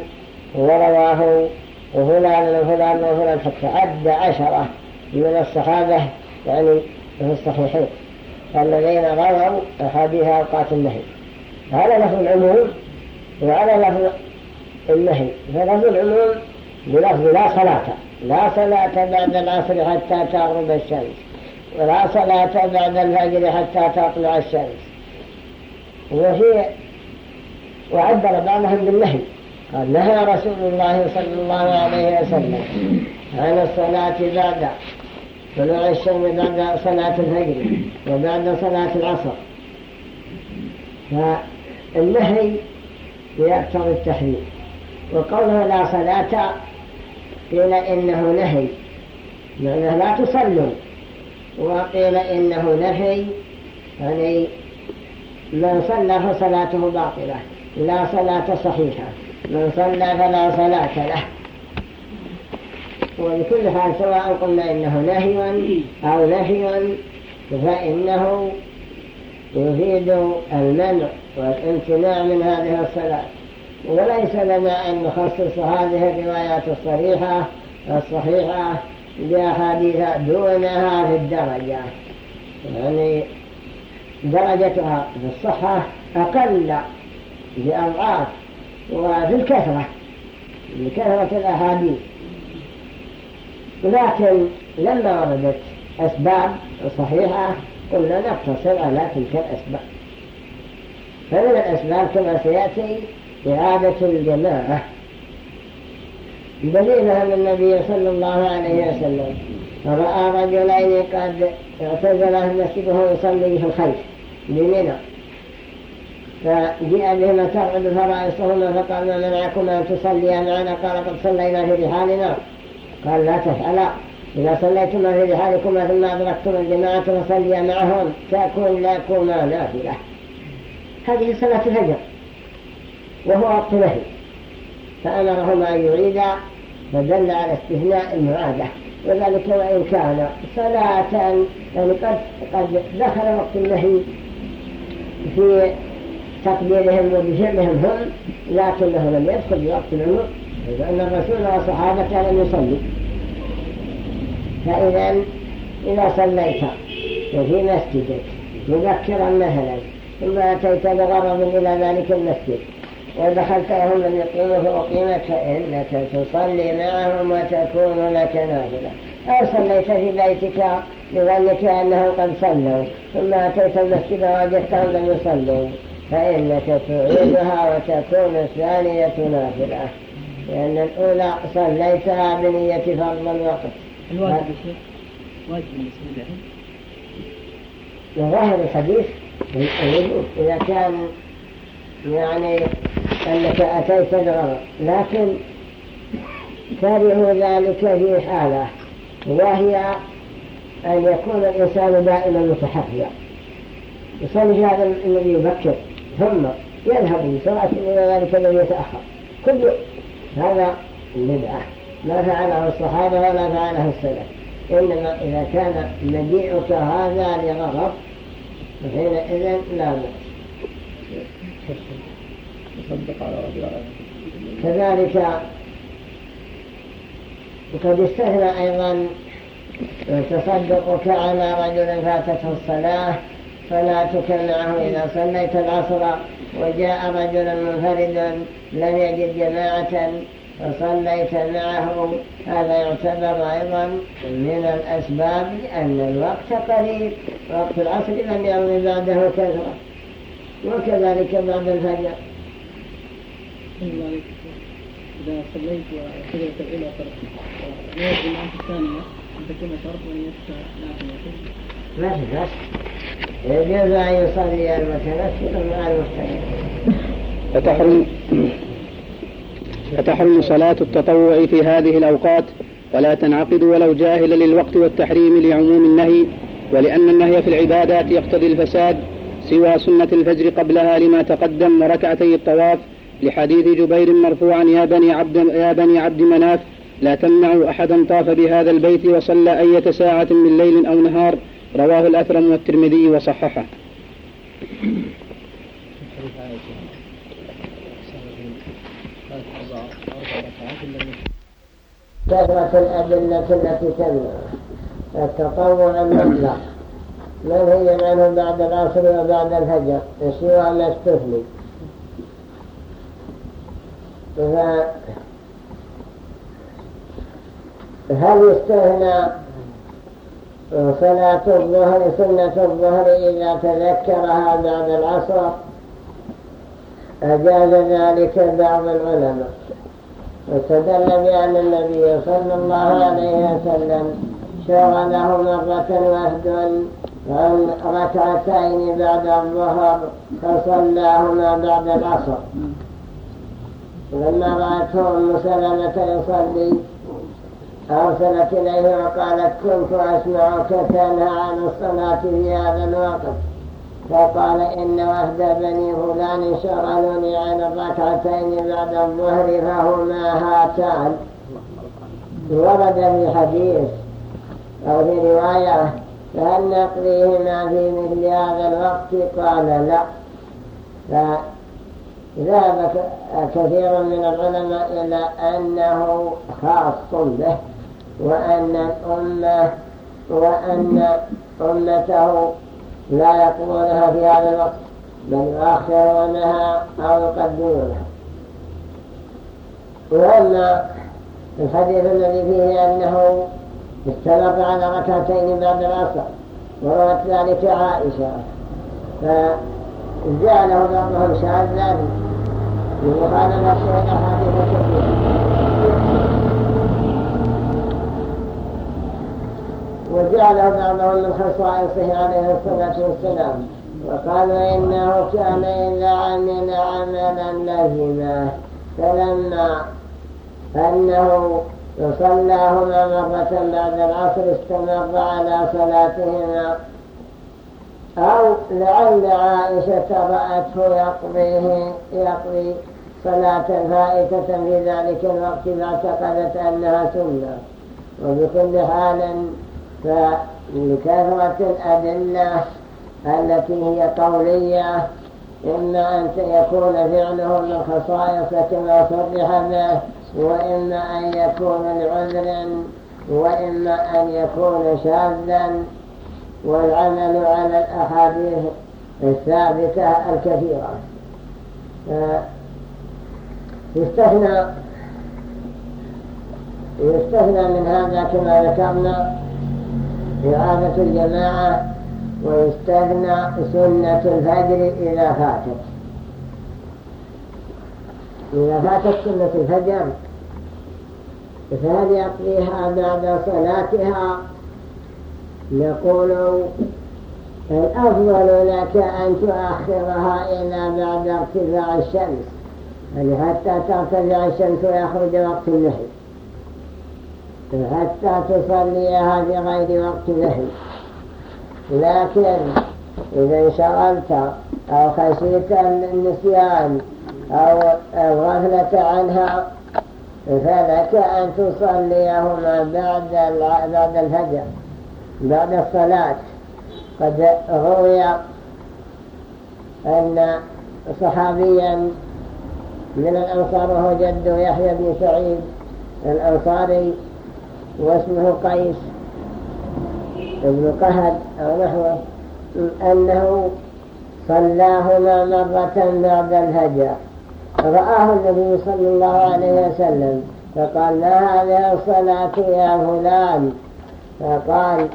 ورواه وفلان وفلان وفلان حتى عد عشرة من الصحابة يعني في الصحيحين الذين رووا أحاديث أوقات النهي. هذا لفظ العموم وعلى لفظ النهي. فلفظ العموم بلفظ لا صلاة. لا صلاة بعد العصر حتى تغرب الشمس. ولا صلاة بعد الفجر حتى تطلع الشمس. وهي وعبر بعضهم بالنهي. قال نهى رسول الله صلى الله عليه وسلم عن الصلاة بعد طلوع الشمس بعد صلاة الفجر وبعد صلاة العصر. فالنهي يقتضي التحريم. وقوله لا صلاة قيل إنه نهي. معناه لا تصلوا. وقيل إنه نهي يعني من صلى فصلاته باطلة. لا صلاة صحيحة. من صلى فلا صلاة له. ولكل حال سواء قلنا إنه نهي أو نهي فإنه يفيد المنع والامتناع من هذه الصلاة. وليس لنا أن نخصص هذه الروايات الصريحة الصحيحة بأحاديث دونها في الدرجة. يعني درجتها في الصحة أقل بأضعاف وفي الكثرة بكثرة الأحاديث. لكن لما وردت أسباب صحيحة قلنا نقتصر على تلك الأسباب فمن الأسباب كما سيأتي إعادة الجماعة. دليلها من النبي صلى الله عليه وسلم. فرأى رجلين قد اعتزله المسجد وهو يصلي في الخلف بمنى. فجاء بهما ترعد فرائصهما فقال ما منعكم أن تصليا معنا؟ قال قد صلينا في رحالنا. قال لا تفعلا إذا صليتما في رحالكما ثم أدركتم الجماعة فصليا معهم. تكون لكما نافلة. هذه صلاة الفجر. وهو وقت نهي. فأمرهما أن يعيدا فدل على استثناء المعادة وذلك وإن كان صلاة يعني قد, قد دخل وقت النهي في تقديرهم وبفعلهم هم لكنه لم يدخل بوقت العمر لأن الرسول وصحابته لم يصلي فإذا إذا صليت وفي مسجدك مذكرا مثلا ثم أتيت بغرض إلى ذلك المسجد ودخلت وهم لم يقيموا فأقيمت فإنك تصلي معهم وتكون لك نافلة أو صليت في بيتك لظنك أنهم قد صلوا ثم أتيت المسجد ووجدتهم لم يصلوا فإنك تعيدها وتكون الثانية نافلة لأن الأولى صليتها بنية فرض الوقت. الواجب الشيخ واجب بالنسبة لهم ظاهر الحديث إذا كان يعني أنك أتيت الغرض لكن تابع ذلك في حالة وهي أن يكون الإنسان دائما متحفيا يصلي هذا الذي يبكر ثم يذهب بسرعة إلى ذلك الذي يتأخر. كل هذا بدعة. ما فعله الصحابة ولا فعله السلف. إنما إذا كان مجيئك هذا لغرض فحينئذ لا بأس. كذلك وقد استثنى أيضا تصدقك على رجل فاتته الصلاة صلاتك معه إذا صليت العصر وجاء رجل منفرد لم يجد جماعة فصليت معه. هذا يعتبر أيضا من الأسباب لأن الوقت قريب وقت العصر لم يمضي بعده كثرة وكذلك بعد الفجر. إذا صليت وسجدت الأولى تركت ويجب الثانية أن تكون شرط ونيتك نافلة يجوز أن يصلي المتنفل مع فتحرم فتحرم صلاة التطوع في هذه الأوقات ولا تنعقد ولو جاهلا للوقت والتحريم لعموم النهي ولأن النهي في العبادات يقتضي الفساد سوى سنة الفجر قبلها لما تقدم وركعتي الطواف لحديث جبير مرفوعا يا بني عبد يا بني عبد مناف لا تمنعوا أحدا طاف بهذا البيت وصلى أية ساعة من ليل أو نهار رواه الأثرم والترمذي وصححه. كثرة الأدلة التي تمنع التطوع المطلق. منهي عنه بعد العصر وبعد الفجر؟ سوى ما استثني هل يستثنى صلاة الظهر سنة الظهر إذا تذكرها بعد العصر. أجاز ذلك بعض العلماء. واستدل بأن النبي صلى الله عليه وسلم شغله مرة وحد عن ركعتين بعد الظهر فصلاهما بعد العصر. لما رأته أم سلمة يصلي أرسلت إليه وقالت كنت أسمعك تنهى عن الصلاة في هذا الوقت فقال إن وهد بني فلان شغلوني عن الركعتين بعد الظهر فهما هاتان. ورد في حديث أو في رواية فهل نقضيهما في مثل هذا الوقت؟ قال لا. فذهب كثير من العلماء إلى أنه خاص به. وأن الأمة وأن أمته لا يقضونها في هذا الوقت بل يؤخرونها أو يقدمونها. وأما الحديث الذي فيه أنه استمر على ركعتين بعد العصر وروت ذلك عائشة فجعله بعضهم شاذا. لمخالفة الأحاديث الكثيرة وجعله بعضهم من خصائصه عليه الصلاة والسلام وقالوا إنه كان إذا عمل عملا لزمه فلما أنه صلاهما مرة بعد العصر استمر على صلاتهما أو لعل عائشة رأته يقضيه يقضي صلاة فائتة في ذلك الوقت فاعتقدت أنها سنة. وبكل حال فلكثرة الأدلة التي هي قولية إما أن يكون فعله من خصائص كما صرح به وإما أن يكون لعذر وإما أن يكون شاذا. والعمل على الأحاديث الثابتة الكثيرة. يستثنى يستثنى من هذا كما ذكرنا إعادة الجماعة ويستثنى سنة الفجر إذا فاتت. إذا فاتت سنة الفجر فهل يقضيها بعد صلاتها. نقول الأفضل لك أن تؤخرها إلى بعد ارتفاع الشمس. يعني حتى ترتفع الشمس ويخرج وقت النهي حتى تصليها في غير وقت نهي لكن إذا انشغلت أو خشيت النسيان أو الغفلة عنها فلك أن تصليهما بعد بعد الفجر بعد الصلاة. قد روي أن صحابيا من الأنصار وهو جد يحيى بن سعيد الأنصاري واسمه قيس ابن قهد أو نحوه أنه صلاهما مرة بعد الهجر. رآه النبي صلى الله عليه وسلم فقال ما هذه الصلاة يا فلان؟ فقال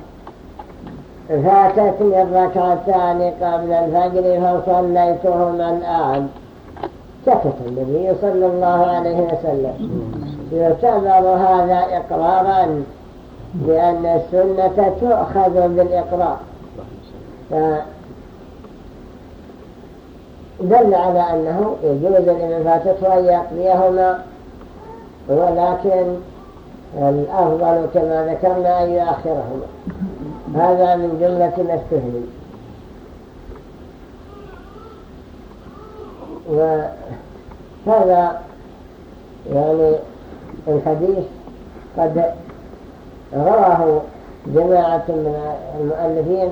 فاتتني الركعتان قبل الفجر فصليتهما الآن. سكت النبي صلى الله عليه وسلم. يعتبر هذا إقرارا لأن السنة تؤخذ بالإقرار. دل على أنه يجوز لمن فاتته أن يقضيهما ولكن الأفضل كما ذكرنا أن يؤخرهما. هذا من جملة الاستهلي وهذا يعني الحديث قد رواه جماعة من المؤلفين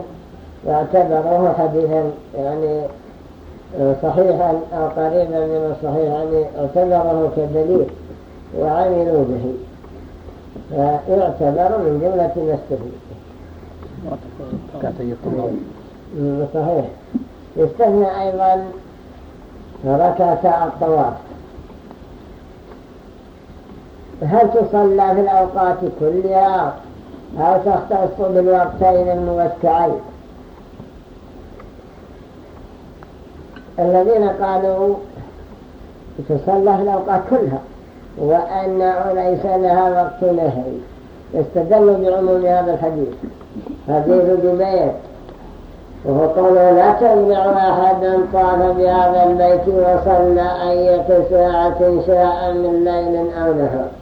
واعتبروه حديثا يعني صحيحا أو قريبا من الصحيح يعني اعتبره كدليل وعملوا به. فيعتبر من جملة المستفيد صحيح. يستثنى أيضا ركعة الطواف. هل تصلى في الأوقات كلها؟ أو تختص بالوقتين الموسعين؟ الذين قالوا تصلى في الأوقات كلها وأنه ليس لها وقت نهي يستدل بعموم هذا الحديث. حديث جبير وهو قوله لا تمنع أحدا طاف بهذا البيت وصلى أية ساعة شاء من ليل أو نهار.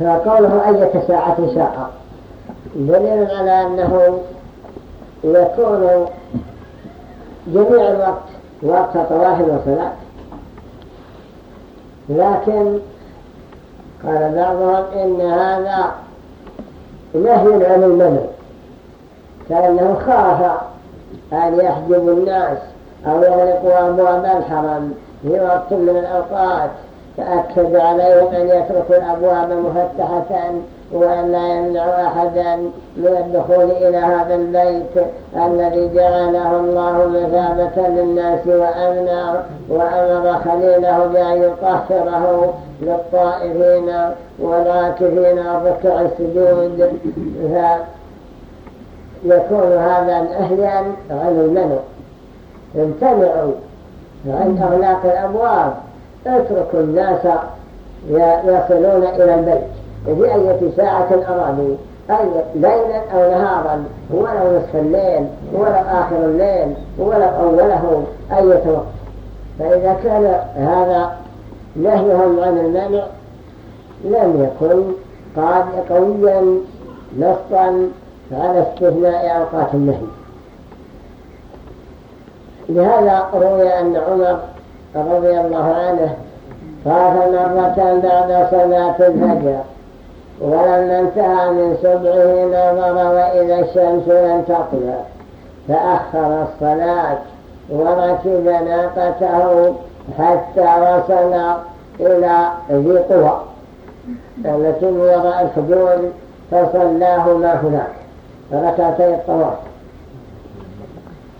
فقوله أية ساعة شاء دليل على أنه يكون جميع الوقت وقت طواف وصلاة. لكن قال بعضهم إن هذا نهي عن المنع. كأنه خاف أن يحجب الناس أو يغلقوا أبواب الحرم في وقت من الأوقات. فأكد عليهم أن يتركوا الأبواب مفتحة وأن لا يمنع أحدا من الدخول إلى هذا البيت الذي جعله الله مثابة للناس وأمنا وأمر خليله بأن يطهره للطائفين والعاكفين والركع السجود. فيكون هذا نهيا عن المنع امتنعوا عن أغلاق الأبواب. اتركوا الناس يصلون إلى البيت في أي ساعة أرادوا أي ليلا أو نهارا؟ ولو نصف الليل ولو آخر الليل ولو أوله أي وقت؟ فإذا كان هذا نهيهم عن المنع لم يكن قاد قويا نصا على استثناء أوقات النهي. لهذا روي أن عمر رضي الله عنه طاف مرة بعد صلاة الفجر. ولما انتهى من سبعه نظر وإذا الشمس لم تطلع فأخر الصلاة وركب ناقته حتى وصل إلى ذي قوى التي وراء الحدود فصلاهما هناك. ركعتي الطواف.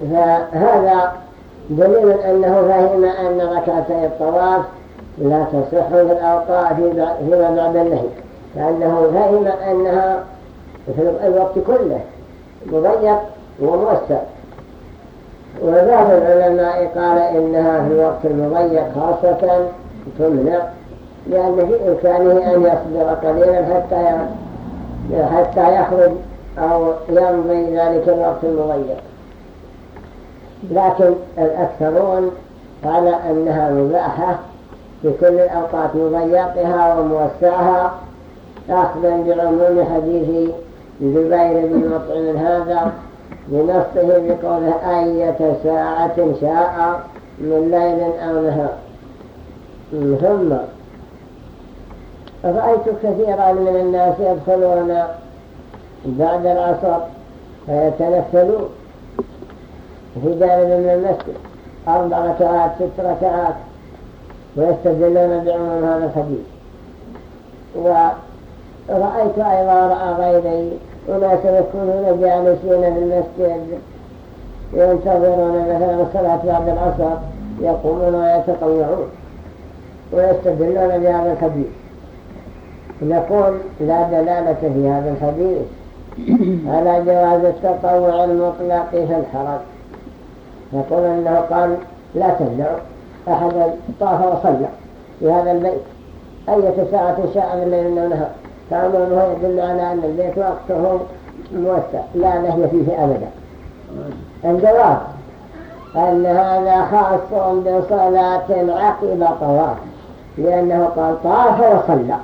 فهذا دليل أنه فهم أن ركعتي الطواف لا تصح في الأوقات فيما بعد النهي لأنه فهم أنها في الوقت كله مضيق وموسع وبعض العلماء قال إنها في الوقت المضيق خاصة تمنع لأن في إمكانه أن يصبر قليلا حتى حتى يخرج أو يمضي ذلك الوقت المضيق. لكن الأكثرون قال أنها مباحة في كل الأوقات مضيقها وموسعها أخذا بعموم حديث زبير بن مطعم هذا بنصه بقوله أية ساعة شاء من ليل أو نهار. ثم رأيت كثيرا من الناس يدخلون بعد العصر فيتنفلون. في جانب من المسجد. أربع ركعات ست ركعات. ويستدلون بعموم هذا الحديث. ورأيت أيضا رأى غيري وناس يكونون جالسين في المسجد ينتظرون مثلا الصلاة بعد العصر يقومون ويتطوعون. ويستدلون بهذا الحديث. نقول لا دلالة في هذا الحديث على جواز التطوع المطلق في الحرم نقول انه قال لا تمنع احدا طاف وصلى في هذا البيت. اية ساعة شاء من الليل ونهار فأمره يدل على أن البيت وقته موسع لا نهي فيه أبدا. الجواب أن هذا خاص بصلاة عقب طواف لأنه قال طاف وصلى.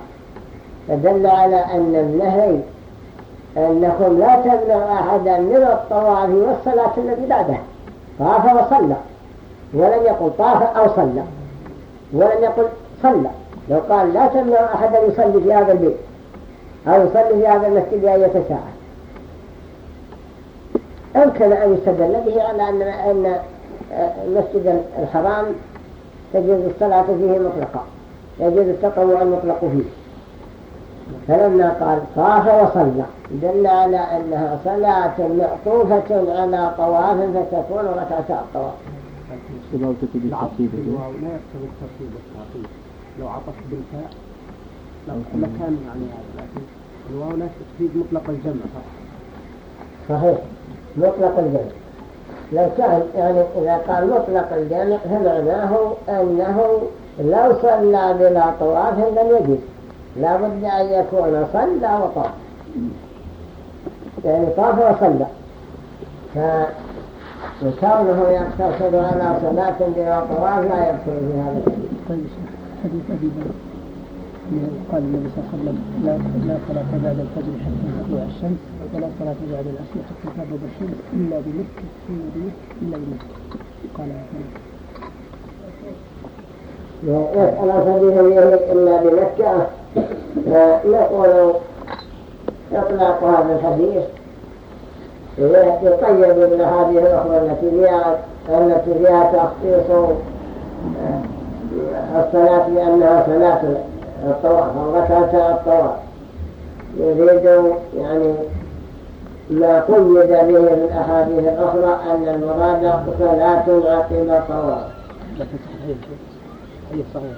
فدل على أن النهي أنكم لا تمنع أحدا من الطواف والصلاة التي بعدها. طاف وصلى. ولم يقل طاف أو صلى. ولم يقل صلى. لو قال لا تمنع أحدا يصلي في هذا البيت أو يصلي في هذا المسجد أية ساعة أمكن أن يستدل به على أن أن المسجد الحرام تجوز الصلاة فيه مطلقة يجوز التطوع المطلق فيه. فلما قال طاف وصلى. دل على أنها صلاة معطوفة على طواف فتكون ركعتا الطواف لا يقتضي الترتيب لو عطف بالفاء لو مكان يعني هذا لكن الواو لا تفيد مطلق الجمع. صحيح. مطلق الجمع. لو كان يعني إذا قال مطلق الجمع فمعناه أنه لو صلى بلا طواف لم يجب لا بد أن يكون صلى وطاف. يعني طاف وصلى. فكونه يقتصد على صلاة بلا طواف لا يدخل في هذا الحديث. حديث أبي قال النبي صلى الله عليه وسلم لا لا صلاة بعد الفجر حتى تطلع الشمس ولا صلاة بعد العصر حتى تغرب الشمس إلا بمكة إلا بمكة قال يسأل سبيل إلا بمكة. نقول إطلاق هذا الحديث. يقيد بالأحاديث الأخرى التي فيها التي فيها تخصيص الصلاة بأنها صلاة الطواف أو ركعتا الطواف؟ يريد يعني ما قيد به في الأحاديث الأخرى أن المراد صلاة عقب الطواف. لكن صحيح.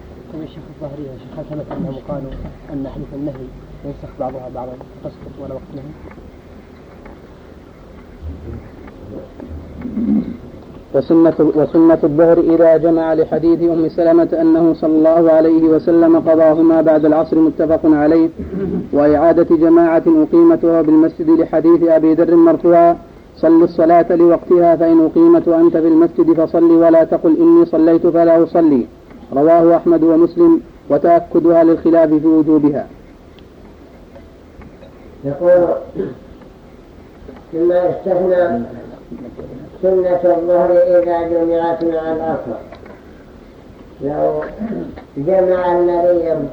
كما الشيخ الظاهري شيخ. ثبت انهم قالوا أن حديث النهي ينسخ بعضها بعضا؟ تسقط ولا وقت نهي؟ وسنة, وسنة الظهر إذا جمع لحديث أم سلمة أنه صلى الله عليه وسلم قضاهما بعد العصر متفق عليه. وإعادة جماعة أقيمتها بالمسجد لحديث أبي ذر مرفوعا. صل الصلاة لوقتها فإن أقيمت وأنت في المسجد فصل ولا تقل إني صليت فلا أصلي. رواه أحمد ومسلم وتأكدها للخلاف في وجوبها. يقول ثم استثنى سنة الظهر إذا جمعت مع العصر لو جمع النبي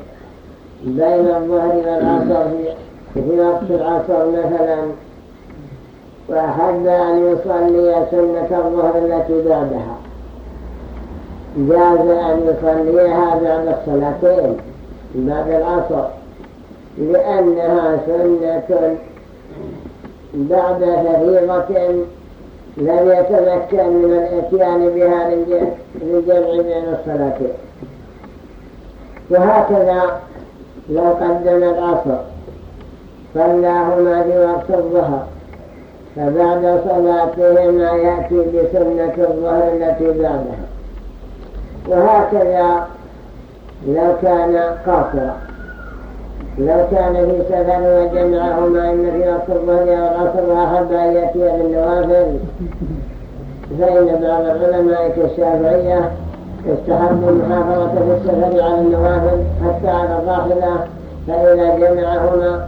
بين الظهر والعصر في وقت العصر مثلا وأحب أن يصلي سنة الظهر التي بعدها. جاز أن يصليها بعد الصلاتين بعد العصر. لأنها سنة بعد فريضة لم يتمكن من الإتيان بها للجمع بين الصلاتين. وهكذا لو قدم العصر صلاهما في وقت الظهر. فبعد صلاتهما يأتي بسنة الظهر التي بعدها. وهكذا لو كان قاصرا. لو كان في سفر وجمعهما إن في وقت الظهر والعصر وأحب أن يأتي بالنوافل فإن بعض العلماء كالشافعية يستحب المحافظة في السفر على النوافل حتى على الراحلة فإذا جمعهما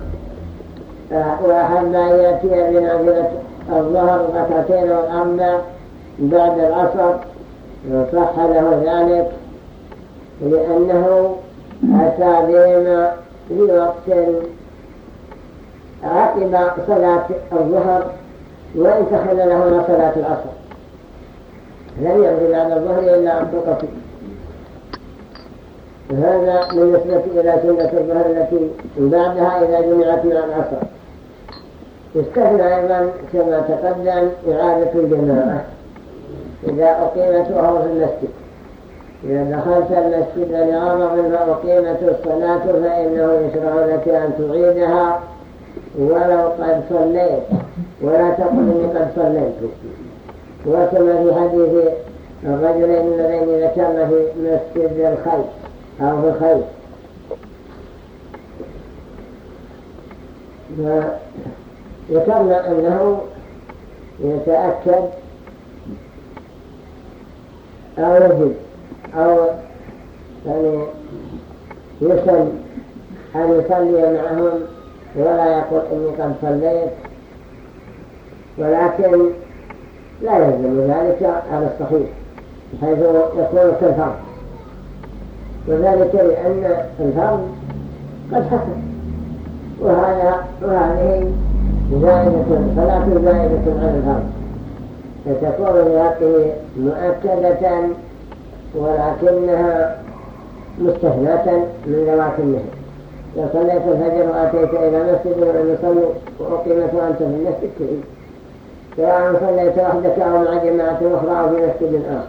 آه، وأحب أن يأتي بنافلة الظهر ركعتين والأربع بعد العصر صح له ذلك لأنه أتى بهما في وقت عقب صلاة الظهر وانتخذ له صلاة العصر. لم يغفر بعد الظهر إلا عبد القصير هذا بالنسبة إلى سنة الظهر التي بعدها إذا جمعت مع العصر. يستثنى أيضا كما تقدم إعادة الجماعة. إذا أقيمت وهو في المسجد. إذا دخلت المسجد لغرض فأقيمت الصلاة فإنه يشرع لك أن تعيدها ولو قد صليت. ولا تقل إني قد صليت. وكما في حديث الرجلين اللذين ذكرنا في مسجد الخير أو في الخير. ذكرنا أنه يتأكد أو يجب أو يعني يسن أن يصلي معهم ولا يقول إني قد صليت. ولكن لا يلزم ذلك على الصحيح حيث يكون كالفرض وذلك لأن الفرض قد حصل. وهذا وهذه زائدة صلاة زائدة على الفرض. فتكون بحقه مؤكدة ولكنها مستثناة من ذوات النهي لو صليت الفجر وأتيت إلى مسجد ولم يصلوا وأقيمت وأنت في المسجد كذب. سواء صليت وحدك أو مع جماعة أخرى أو في مسجد آخر.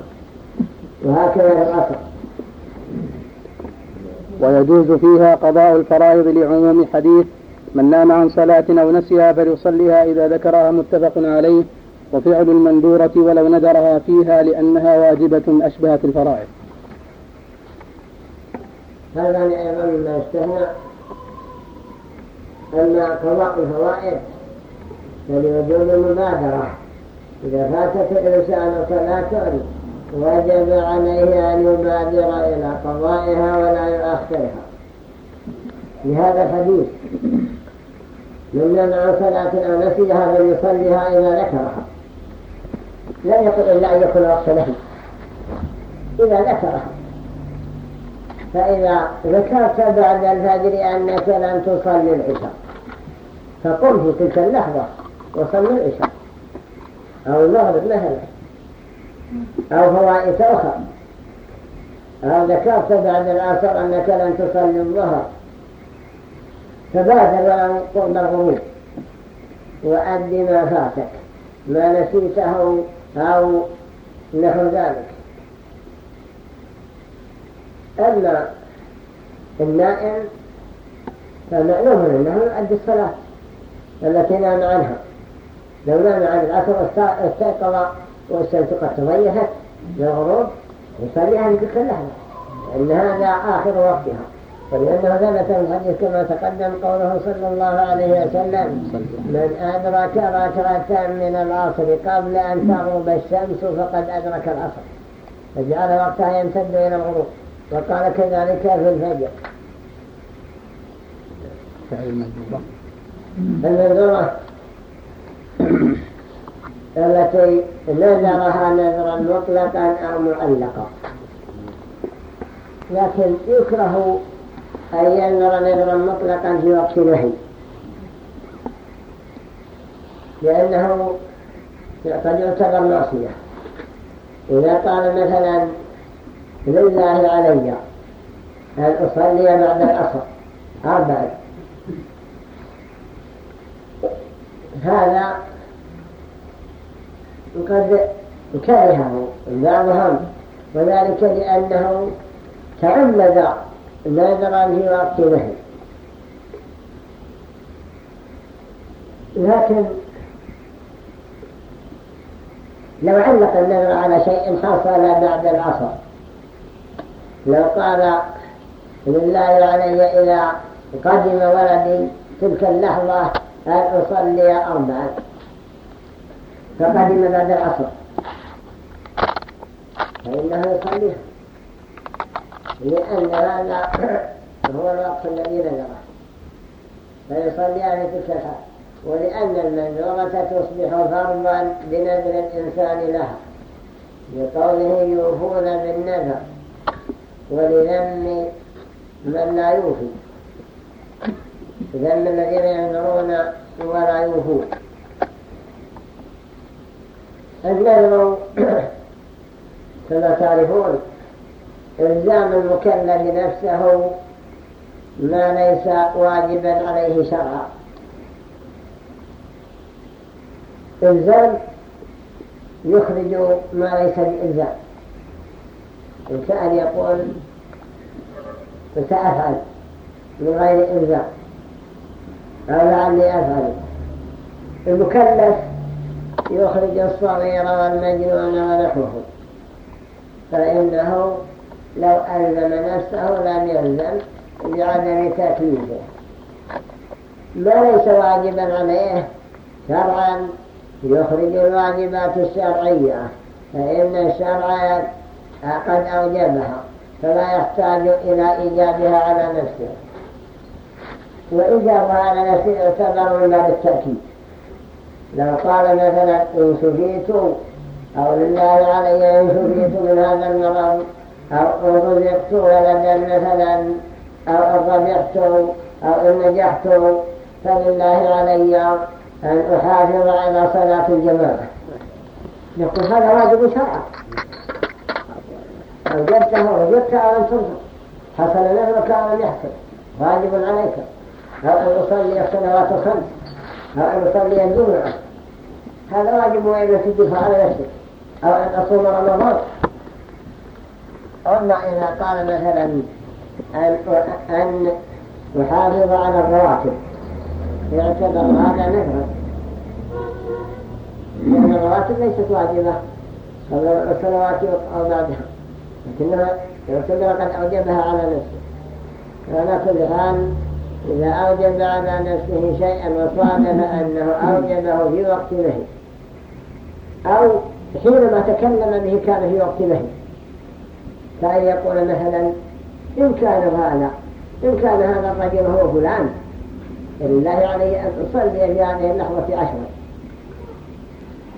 وهكذا العصر ويجوز فيها قضاء الفرائض لعموم حديث من نام عن صلاة أو نسيها فليصليها إذا ذكرها متفق عليه. وفعل المندورة ولو نذرها فيها لأنها واجبة أشبهت الفرائض. هذا أيضا مما يستهنى أن قضاء الفوائد فلوجود المبادرة. إذا فاتت الإنسان صلاة وجب عليه أن يبادر إلى قضائها ولا يؤخرها. لهذا الحديث من منع صلاة أو نسيها فليصليها إذا ذكرها. لا يقول إلا أن يكون وقت له. إذا ذكرها فإذا ذكرت بعد الفجر أنك لن تصلي العشاء فقم في تلك اللحظة وصل العشاء. أو المغرب مثلا. أو فوائد أخرى. أو ذكرت بعد العصر أنك لن تصلي الظهر. فبادر ولو قرب الغروب وأد ما فاتك. ما نسيته أو نحو ذلك. أما النائم فمعلوم أنه يؤدي الصلاة التي نام عنها. لو نام عن العصر استيقظ والشمس قد تضيفت للغروب يصليها في تلك اللحظة لأن هذا آخر وقتها. ولأنه ثبت في الحديث كما تقدم قوله صلى الله عليه وسلم من أدرك ركعة من العصر قبل أن تغرب الشمس فقد أدرك العصر. فجعل وقتها يمتد إلى الغروب وقال كذلك في الفجر. المنذورة التي نذرها نذرا مطلقا أو معلقا. لكن يكره أن ينذر نذرا مطلقا في وقت نهي لأنه قد يعتبر معصية. إذا قال مثلا لله علي أن أصلي بعد العصر أربعا. هذا قد كرهه بعضهم وذلك لأنه تعمد نذرا في وقت نهي لكن لو علق النذر على شيء حصل بعد العصر. لو قال لله علي إذا قدم ولدي تلك اللحظة أن أصلي أربعا. فقدم بعد العصر. فإنه يصليها. لأن هذا هو الوقت الذي نذره فيصليها في تلك الحال ولأن المنذورة تصبح فرضا بنذر الإنسان لها لقوله يوفون بالنذر ولذم من لا يوفي. ذم الذين ينذرون ولا يوفون النذر كما تعرفون إلزام المكلف نفسه ما ليس واجبا عليه شرعا. إلزام يخرج ما ليس بإلزام. إنسان يقول سأفعل من غير إلزام. أو لعلي أفعل. المكلف يخرج الصغير والمجنون ونحوه فإنه لو ألزم نفسه لم يلزم بعدم تكليفه ما ليس واجبا عليه؟ شرعا يخرج الواجبات الشرعية فإن الشرع قد أوجبها فلا يحتاج إلى إيجابها على نفسه. وإجابة على نفسه يعتبر من باب التأكيد لو قال مثلا إن شفيت أو لله علي إن شفيت من هذا المرض أو رزقت ولدا مثلا أو إن أو إن نجحت فلله علي أن أحافظ على صلاة الجماعة. نقول هذا واجب شرعا. أوجدته وجدته أو لم تنظر حصل نذرك لم يحصل. واجب عليك. أو أن أصلي الصلوات الخمس أو أن أصلي الجمعة. هذا واجب وإذا تدفع على نفسك. أو أن أصوم رمضان. أما إذا قال مثلا أن, أن أحافظ على الرواتب يعتبر هذا نذرا لأن الرواتب ليست واجبة قبل الصلوات أو بعدها لكنها يعتبر قد أوجبها على نفسه. وعلى كل حال إذا أوجب على نفسه شيئا وصادف أنه أوجبه في وقت نهي أو حينما تكلم به كان في وقت نهي كأن يقول مثلا إن كان هذا إن كان هذا الرجل هو فلان لله علي أن أصلي في هذه اللحظة عشرة.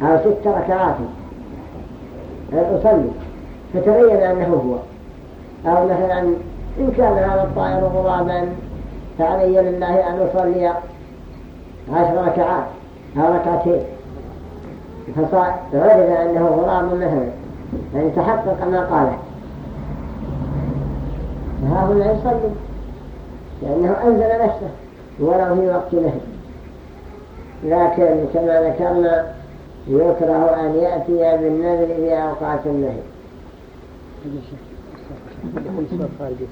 أو ست ركعات. أن أصلي. فتبين أنه هو. أو مثلا إن كان هذا الطائر غرابا فعلي لله أن أصلي عشر ركعات أو ركعتين. فعرف أنه غرام مثلا. يعني تحقق ما قاله. هنا يصلي. لأنه أنزل نفسه ولو في وقت نهي. لكن كما ذكرنا يكره أن يأتي بالنذر في أوقات النهي. السؤال خارجي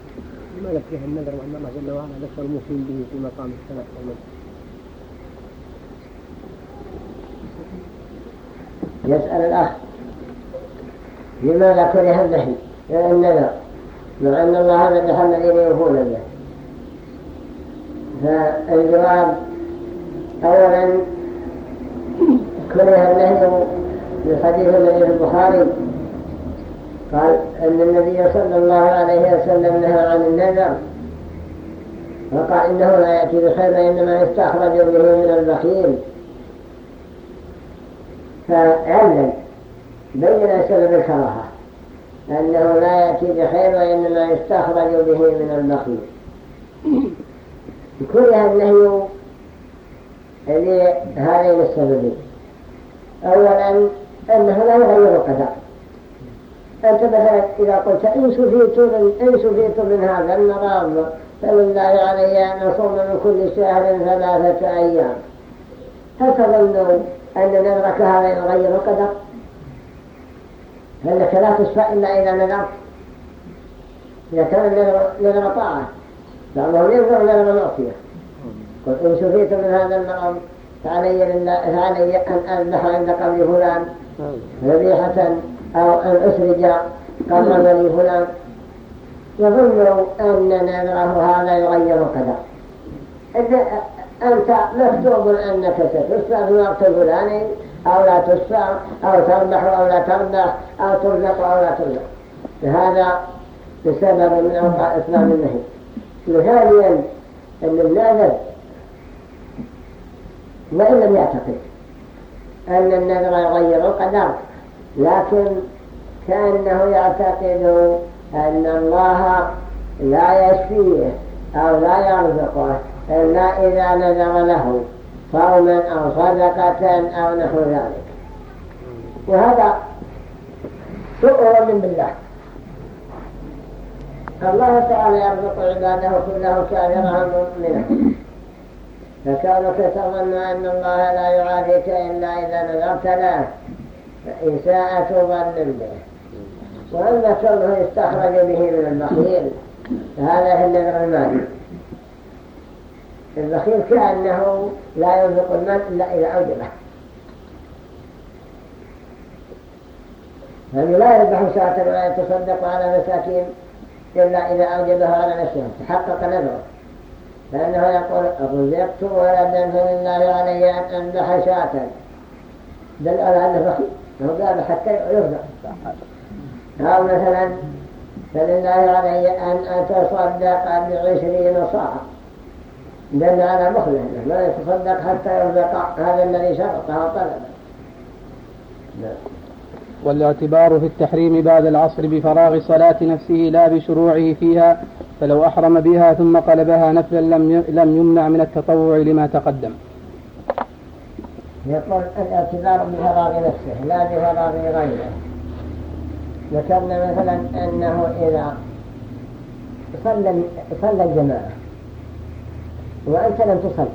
لماذا فيها النذر وأن الله جل وعلا ذكر الموفين به في مقام الثناء والمدح يسأل الأخ لماذا كره النهي؟ النذر. مع أن الله مدح الذين يوفون به فالجواب أولا كره النهي من حديث النبي في البخاري. قال أن النبي صلى الله عليه وسلم نهى عن النذر. وقال إنه لا يأتي بخير إنما يستخرج به من البخيل. فعلم بين سبب الكراهة. أنه لا يأتي بخير وإنما يستخرج به من البخيل كره النهي لهذين السببين. أولا أنه لا يغير القدر. أنت مثلا إذا قلت إن سفيت من, إن سفيت من هذا المرض فلله علي أن أصوم من كل شهر ثلاثة أيام. هل تظن أن نذرك هذا يغير القدر؟ فإنك لا تشفى إلا إذا نذرت؟ إذا كان نذر طاعة. بعضهم ينظر نذر معصية؟ قل إن شفيت من هذا المرض فعلي, فعلي أن أذبح عند قبل فلان ذبيحة أو أن أسرج قبل بني فلان. يظن أن نذره هذا يغير القدر. أنت مكتوب أنك ستسفى في الفلاني. أو لا تسفى أو تربح أو لا تربح أو ترزق أو لا ترزق. فهذا بسبب من أوقع إسلام النهي ثانيا أن النذر وإن لم يعتقد أن النذر يغير القدر لكن كأنه يعتقد أن الله لا يشفيه أو لا يرزقه إلا إذا نذر له. صوما أو صدقة أو نحو ذلك. وهذا سؤال من بالله. الله تعالى يرزق عباده كله كافرا مؤمنا فكونك تظن أن الله لا يعافيك إلا إذا نذرت له فإساءة ظن به. وأما كونه يستخرج به من البخيل فهذا في النذر المالي البخيل كأنه لا ينفق المال إلا إذا أوجبه. فهذه لا يذبح ساعة ولا يتصدق على مساكين إلا إذا أوجبها على نفسه. تحقق نذره. لأنه يقول رزقت ولدا فلله علي أن أنبح شاة دل على أنه بخيل هو قال حتى يرزق. أو مثلا فلله علي أن أتصدق بعشرين صاع دل على مخلة لا يتصدق حتى يرزق هذا الذي شرطه وطلبه نعم. والاعتبار في التحريم بعد العصر بفراغ صلاة نفسه لا بشروعه فيها فلو أحرم بها ثم قلبها نفلا لم لم يمنع من التطوع لما تقدم. يقول الاعتبار بفراغ نفسه لا بفراغ غيره. ذكرنا مثلا أنه إذا صلى صلى الجماعة وأنت لم تصل.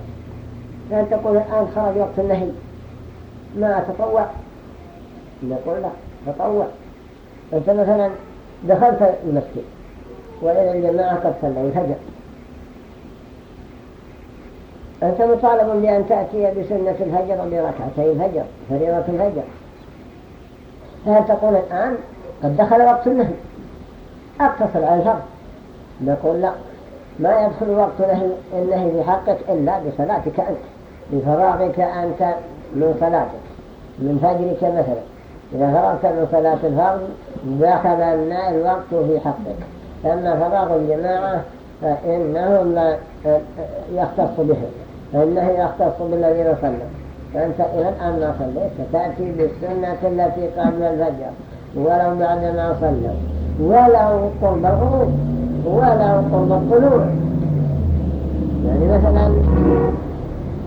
فأنت تقول الآن خرج وقت النهي. ما أتطوع نقول لا تطوع. أنت مثلا دخلت المسجد وإلى الجماعة قد صلوا الفجر أنت مطالب بأن تأتي بسنة الفجر بركعتي الفجر فريضة الفجر فهل تقول الآن قد دخل وقت النهي؟ اقتصر على الفرض. نقول لا. ما يدخل وقت النهي في حقك إلا بصلاتك أنت. بفراغك أنت من صلاتك. من فجرك مثلا. إذا فرغت من صلاة الفرض دخل الوقت في حقك. أما فراغ الجماعة فإنهم لا يختص بهم فإنه يختص بالذين صلوا. فأنت إلى الآن ما صليت؟ فتأتي بالسنة التي قبل الفجر. ولو بعد ما صلوا. ولو قرب الغروب ولو قرب الطلوع يعني مثلا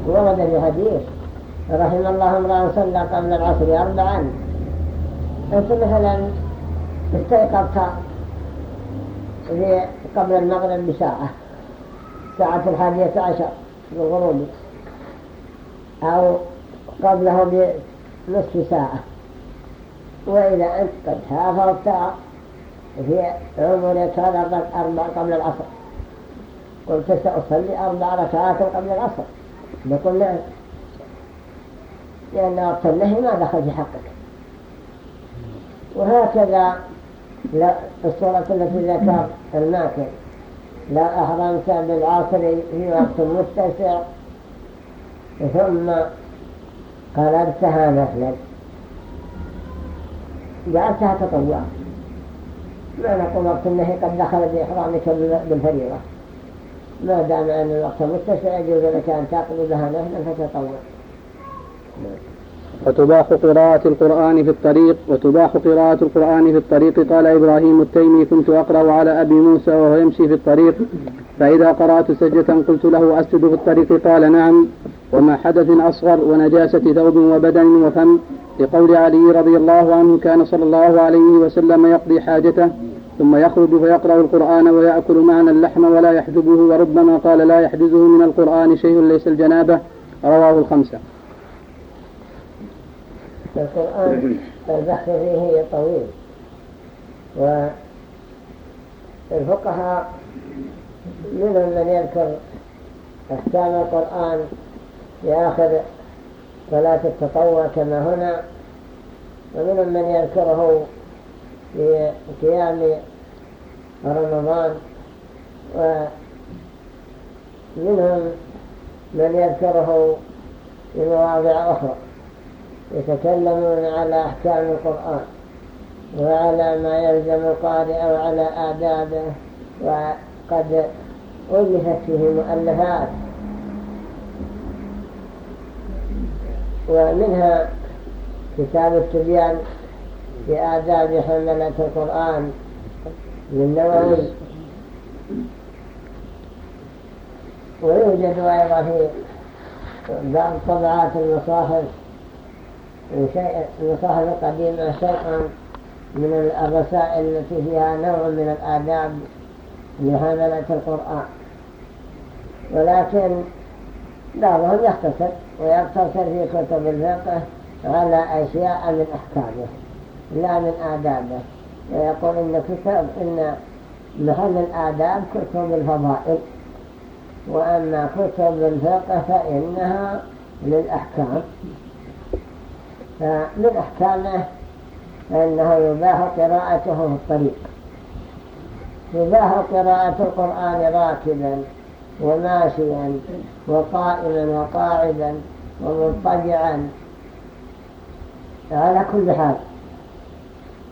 ورد في حديث رحم الله امرأ صلى قبل العصر أربعا. أنت مثلا استيقظت في قبل المغرب بساعة ساعة الحادية عشر بالغروب أو قبله بنصف ساعة. وإذا أنت قد حافظت في عمرك هذا أربع قبل العصر. قلت سأصلي أربع ركعات قبل العصر. نقول نعم لأن وقت النهي ما دخل في حقك. وهكذا لا الصورة التي ذكر الماكر. لا أحرمت بالعصر في وقت متسع ثم قلبتها نفلا جعلتها تطوع. ما نقول وقت النهي قد دخل بإحرامك بالفريضة. ما دام أن الوقت متسع يجوز لك أن تقلبها نفلا فتطوع وتباح قراءة القرآن في الطريق وتباح قراءة القرآن في الطريق. قال إبراهيم التيمي كنت أقرأ على أبي موسى وهو يمشي في الطريق. فإذا قرأت سجدة قلت له أسجد في الطريق. قال نعم. وما حدث أصغر ونجاسة ثوب وبدن وفم. لقول علي رضي الله عنه كان صلى الله عليه وسلم يقضي حاجته ثم يخرج فيقرأ القرآن ويأكل معنا اللحم ولا يحجبه وربما قال لا يحجزه من القرآن شيء ليس الجنابة. رواه الخمسة. القرآن البحث فيه طويل. والفقهاء منهم من يذكر أحكام القرآن في آخر صلاة التطوع كما هنا. ومنهم من يذكره في قيام رمضان ومنهم من يذكره في مواضع أخرى يتكلمون على أحكام القرآن وعلى ما يلزم القارئ وعلى آدابه وقد ألفت فيه مؤلفات. ومنها كتاب التبيان في آداب حملة القرآن للنووي ويوجد أيضا في بعض طبعات المصاحف المصاحف القديمة شيئا من الرسائل التي فيها نوع من الآداب لحملة القرآن. ولكن بعضهم يختصر. ويقتصر في كتب الفقه على أشياء من أحكامه لا من آدابه. ويقول إن كتب إن محل الآداب كتب الفضائل. وأما كتب الفقه فإنها للأحكام. فمن أحكامه أنه يباح قراءته في الطريق. يباح قراءة القرآن راكبا. وماشيا وقائما وقاعدا ومضطجعا. على كل حال.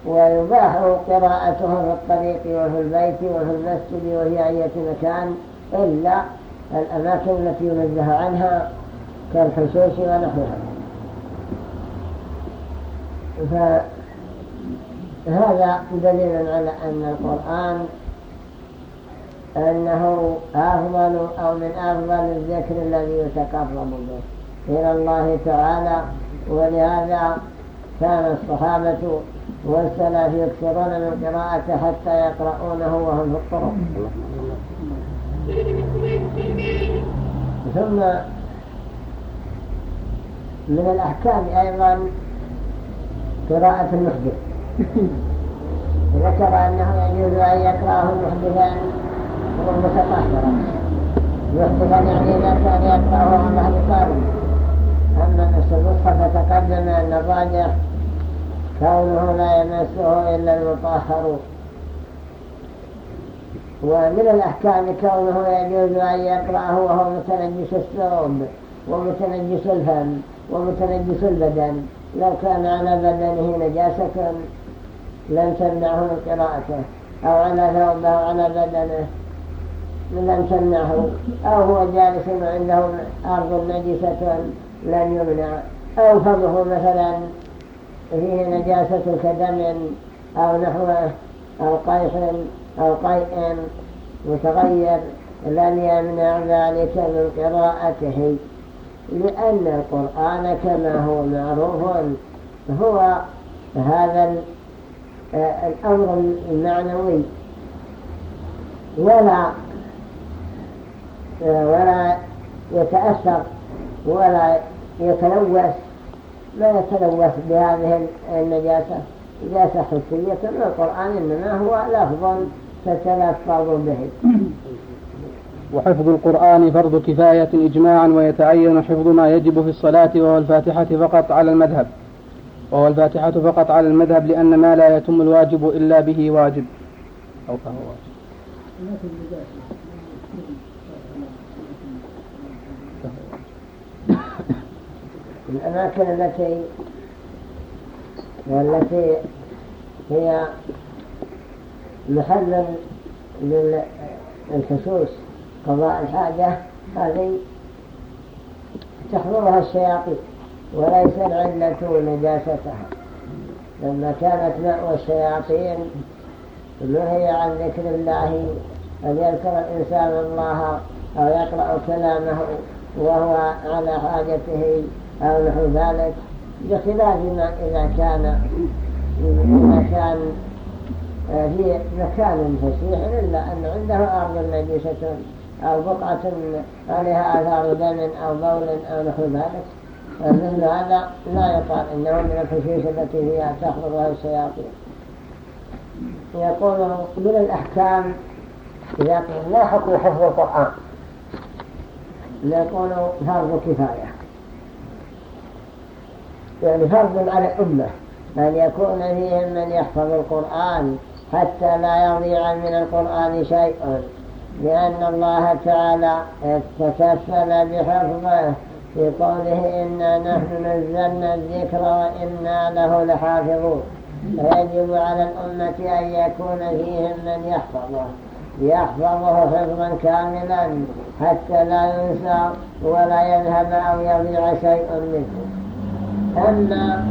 ويباح قراءتها في الطريق وفي البيت وفي المسجد وفي أي مكان إلا الأماكن التي ينزه عنها كالحشوش ونحوها. فهذا دليل على أن القرآن أنه أفضل أو من أفضل الذكر الذي يتقرب به. إلى الله تعالى. ولهذا كان الصحابة والسلف يكثرون من قراءته حتى يقرؤونه وهم في الطرق. ثم من الأحكام أيضا قراءة المحدث. ذكر أنه يجوز أن يقرأه المحدثان متطهرا محدثا يعني إذا كان يقرأه عن ظهر قارب أما نفس المصحف فتقدم أن الراجح كونه لا يمسه إلا المطهر ومن الأحكام كونه يجوز أن يقرأه وهو متنجس الثوب ومتنجس الفم ومتنجس البدن لو كان على بدنه نجاسة لم تمنعه من قراءته أو على ثوبه أو على بدنه لم تمنعه أو هو جالس عنده أرض نجسة لن يمنع أو فمه مثلا فيه نجاسة كدم أو نحوه أو قيح أو قيء متغير لن يمنع ذلك من قراءته. لأن القرآن كما هو معروف هو هذا الأمر المعنوي. ولا ولا يتأثر ولا يتلوث لا يتلوث بهذه النجاسة. نجاسة حسية من القرآن إنما هو لفظ تتلفظ به. وحفظ القرآن فرض كفاية إجماعا ويتعين حفظ ما يجب في الصلاة وهو الفاتحة فقط على المذهب. وهو الفاتحة فقط على المذهب لأن ما لا يتم الواجب إلا به واجب. أو فهو واجب. الأماكن التي والتي هي محل للحسوس قضاء الحاجة هذه تحضرها الشياطين وليس العلة نجاستها. لما كانت مأوى الشياطين نهي عن ذكر الله؟ أن يذكر الإنسان الله أو يقرأ كلامه وهو على حاجته؟ أو نحو ذلك بخلاف ما إذا كان إذا كان في مكان فسيح إلا أن عنده أرض نجسة أو بقعة عليها آثار دم أو بول أو نحو ذلك. مثل هذا لا يقال إنه من الحشيش التي هي تحضرها الشياطين. يقول من الأحكام إذا لا حكم حفظ القرآن يقول فرض كفاية. يعني فرض على الأمة أن يكون فيهم من يحفظ القرآن حتى لا يضيع من القرآن شيء لأن الله تعالى تكفل بحفظه في قوله إنا نحن نزلنا الذكر وإنا له لحافظون. فيجب على الأمة أن يكون فيهم من يحفظه يحفظه حفظا كاملا حتى لا ينسى ولا يذهب أو يضيع شيء منه. أما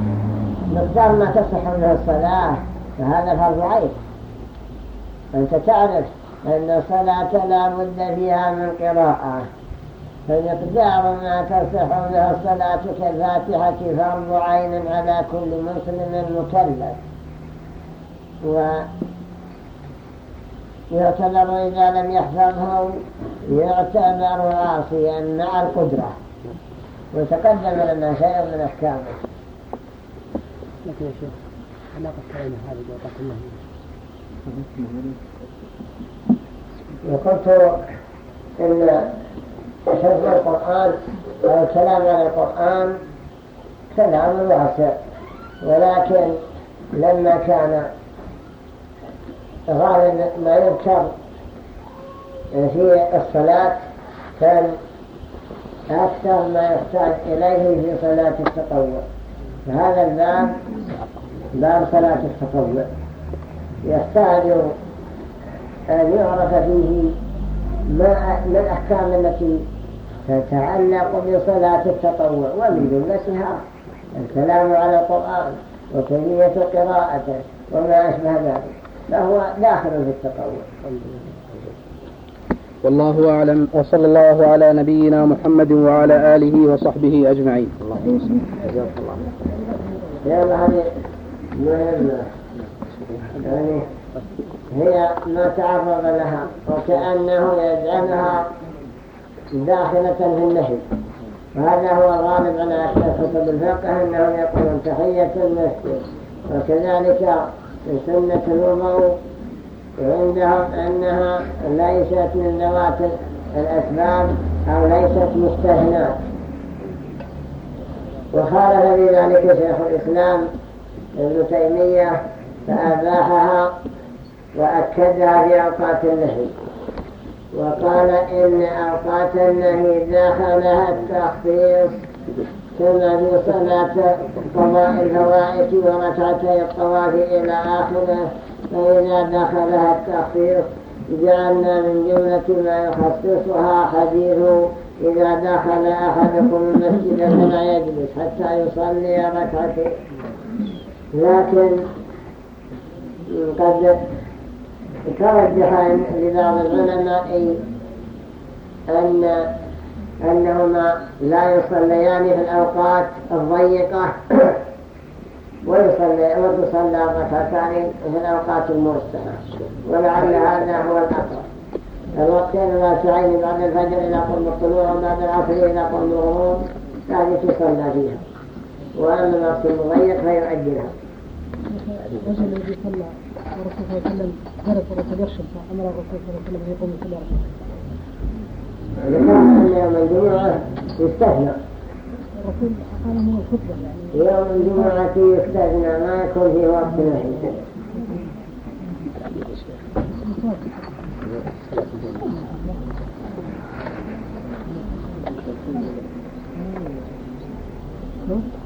مقدار ما تصح منه الصلاة فهذا فرض عين. أنت تعرف أن الصلاة لا بد فيها من قراءة. فمقدار ما تصح منه الصلاة كالفاتحة فرض عين على كل مسلم مكلف. ويعتبر إذا لم يحفظه يعتبر عاصيا مع القدرة. وتقدم لنا شيء من أحكامه لكن يا شيخ علاقة كلامه هذا بوقت النهي وقلت إن حفظ القرآن أو الكلام على القرآن كلام واسع. ولكن لما كان غالب ما يذكر في الصلاة كان أكثر ما يحتاج إليه في صلاة التطوع. فهذا الباب باب صلاة التطوع. يحتاج أن يعرف فيه ما الأحكام التي تتعلق بصلاة التطوع ومن جملتها الكلام على القرآن وكيفية قراءته وما أشبه ذلك. فهو داخل في التطوع. والله أعلم. وصلى الله على نبينا محمد وعلى آله وصحبه أجمعين. يلا هذه مهمة يعني هي ما تعرض لها وكأنه يجعلها داخلة في النهي. وهذا هو الغالب على كتب الفقه أنهم يقولون تحية المسجد وكذلك سنة الوضوء عندهم أنها ليست من ذوات الأسباب أو ليست مستهنات. وخالف في ذلك شيخ الإسلام ابن تيمية فأباحها وأكدها في أوقات النهي. وقال إن أوقات النهي دخلها التخصيص كما في صلاة قضاء الفوائد وركعتي الطواف إلى آخره فإذا دخلها التخصيص جعلنا من جملة ما يخصصها حديث إذا دخل أحدكم المسجد فلا يجلس حتى يصلي ركعتين. لكن قد ترجح لبعض العلماء أن أنهما لا يصليان في الأوقات الضيقة. ويصلي وتصلى ركعتان في الأوقات الموسعة ولعل هذا هو الأقرب الوقتين الواسعين بعد الفجر إلى قرب الطلوع وبعد العصر إلى قرب الغروب هذه تصلى فيها. وأما الوقت المضيق فيؤجلها. الرجل الذي صلى الرسول صلى الله عليه وسلم هرب ورسل يرشد فأمر الرسول صلى الله عليه وسلم أن يقوم يصلي أن يوم الجمعة يستثنى الرسول قال هو الخطبة يعني يوم الجمعة يستثنى ما يكون في وقت نهي وإذا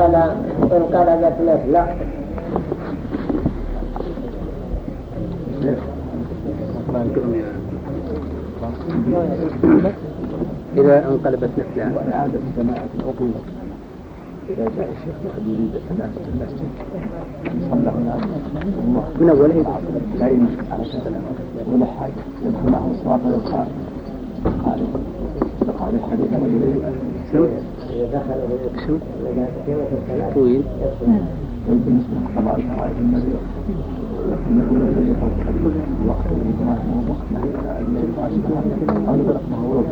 تفعل انقلبت مثلا إذا انقلبت مثلها إذا جاء الشيخ أحد يريد الناس في المسجد صلى هناك من أوله لا يمسك على السلام ولا حاجة يدخل معه الصلاة ويقال قال قال الحديث شو؟ دخلوا في شو؟ قيمة الصلاة طويل يدرك ما هو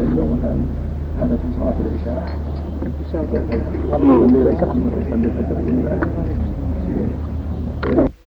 اليوم الآن حدث صلاة العشاء. إن شاء الله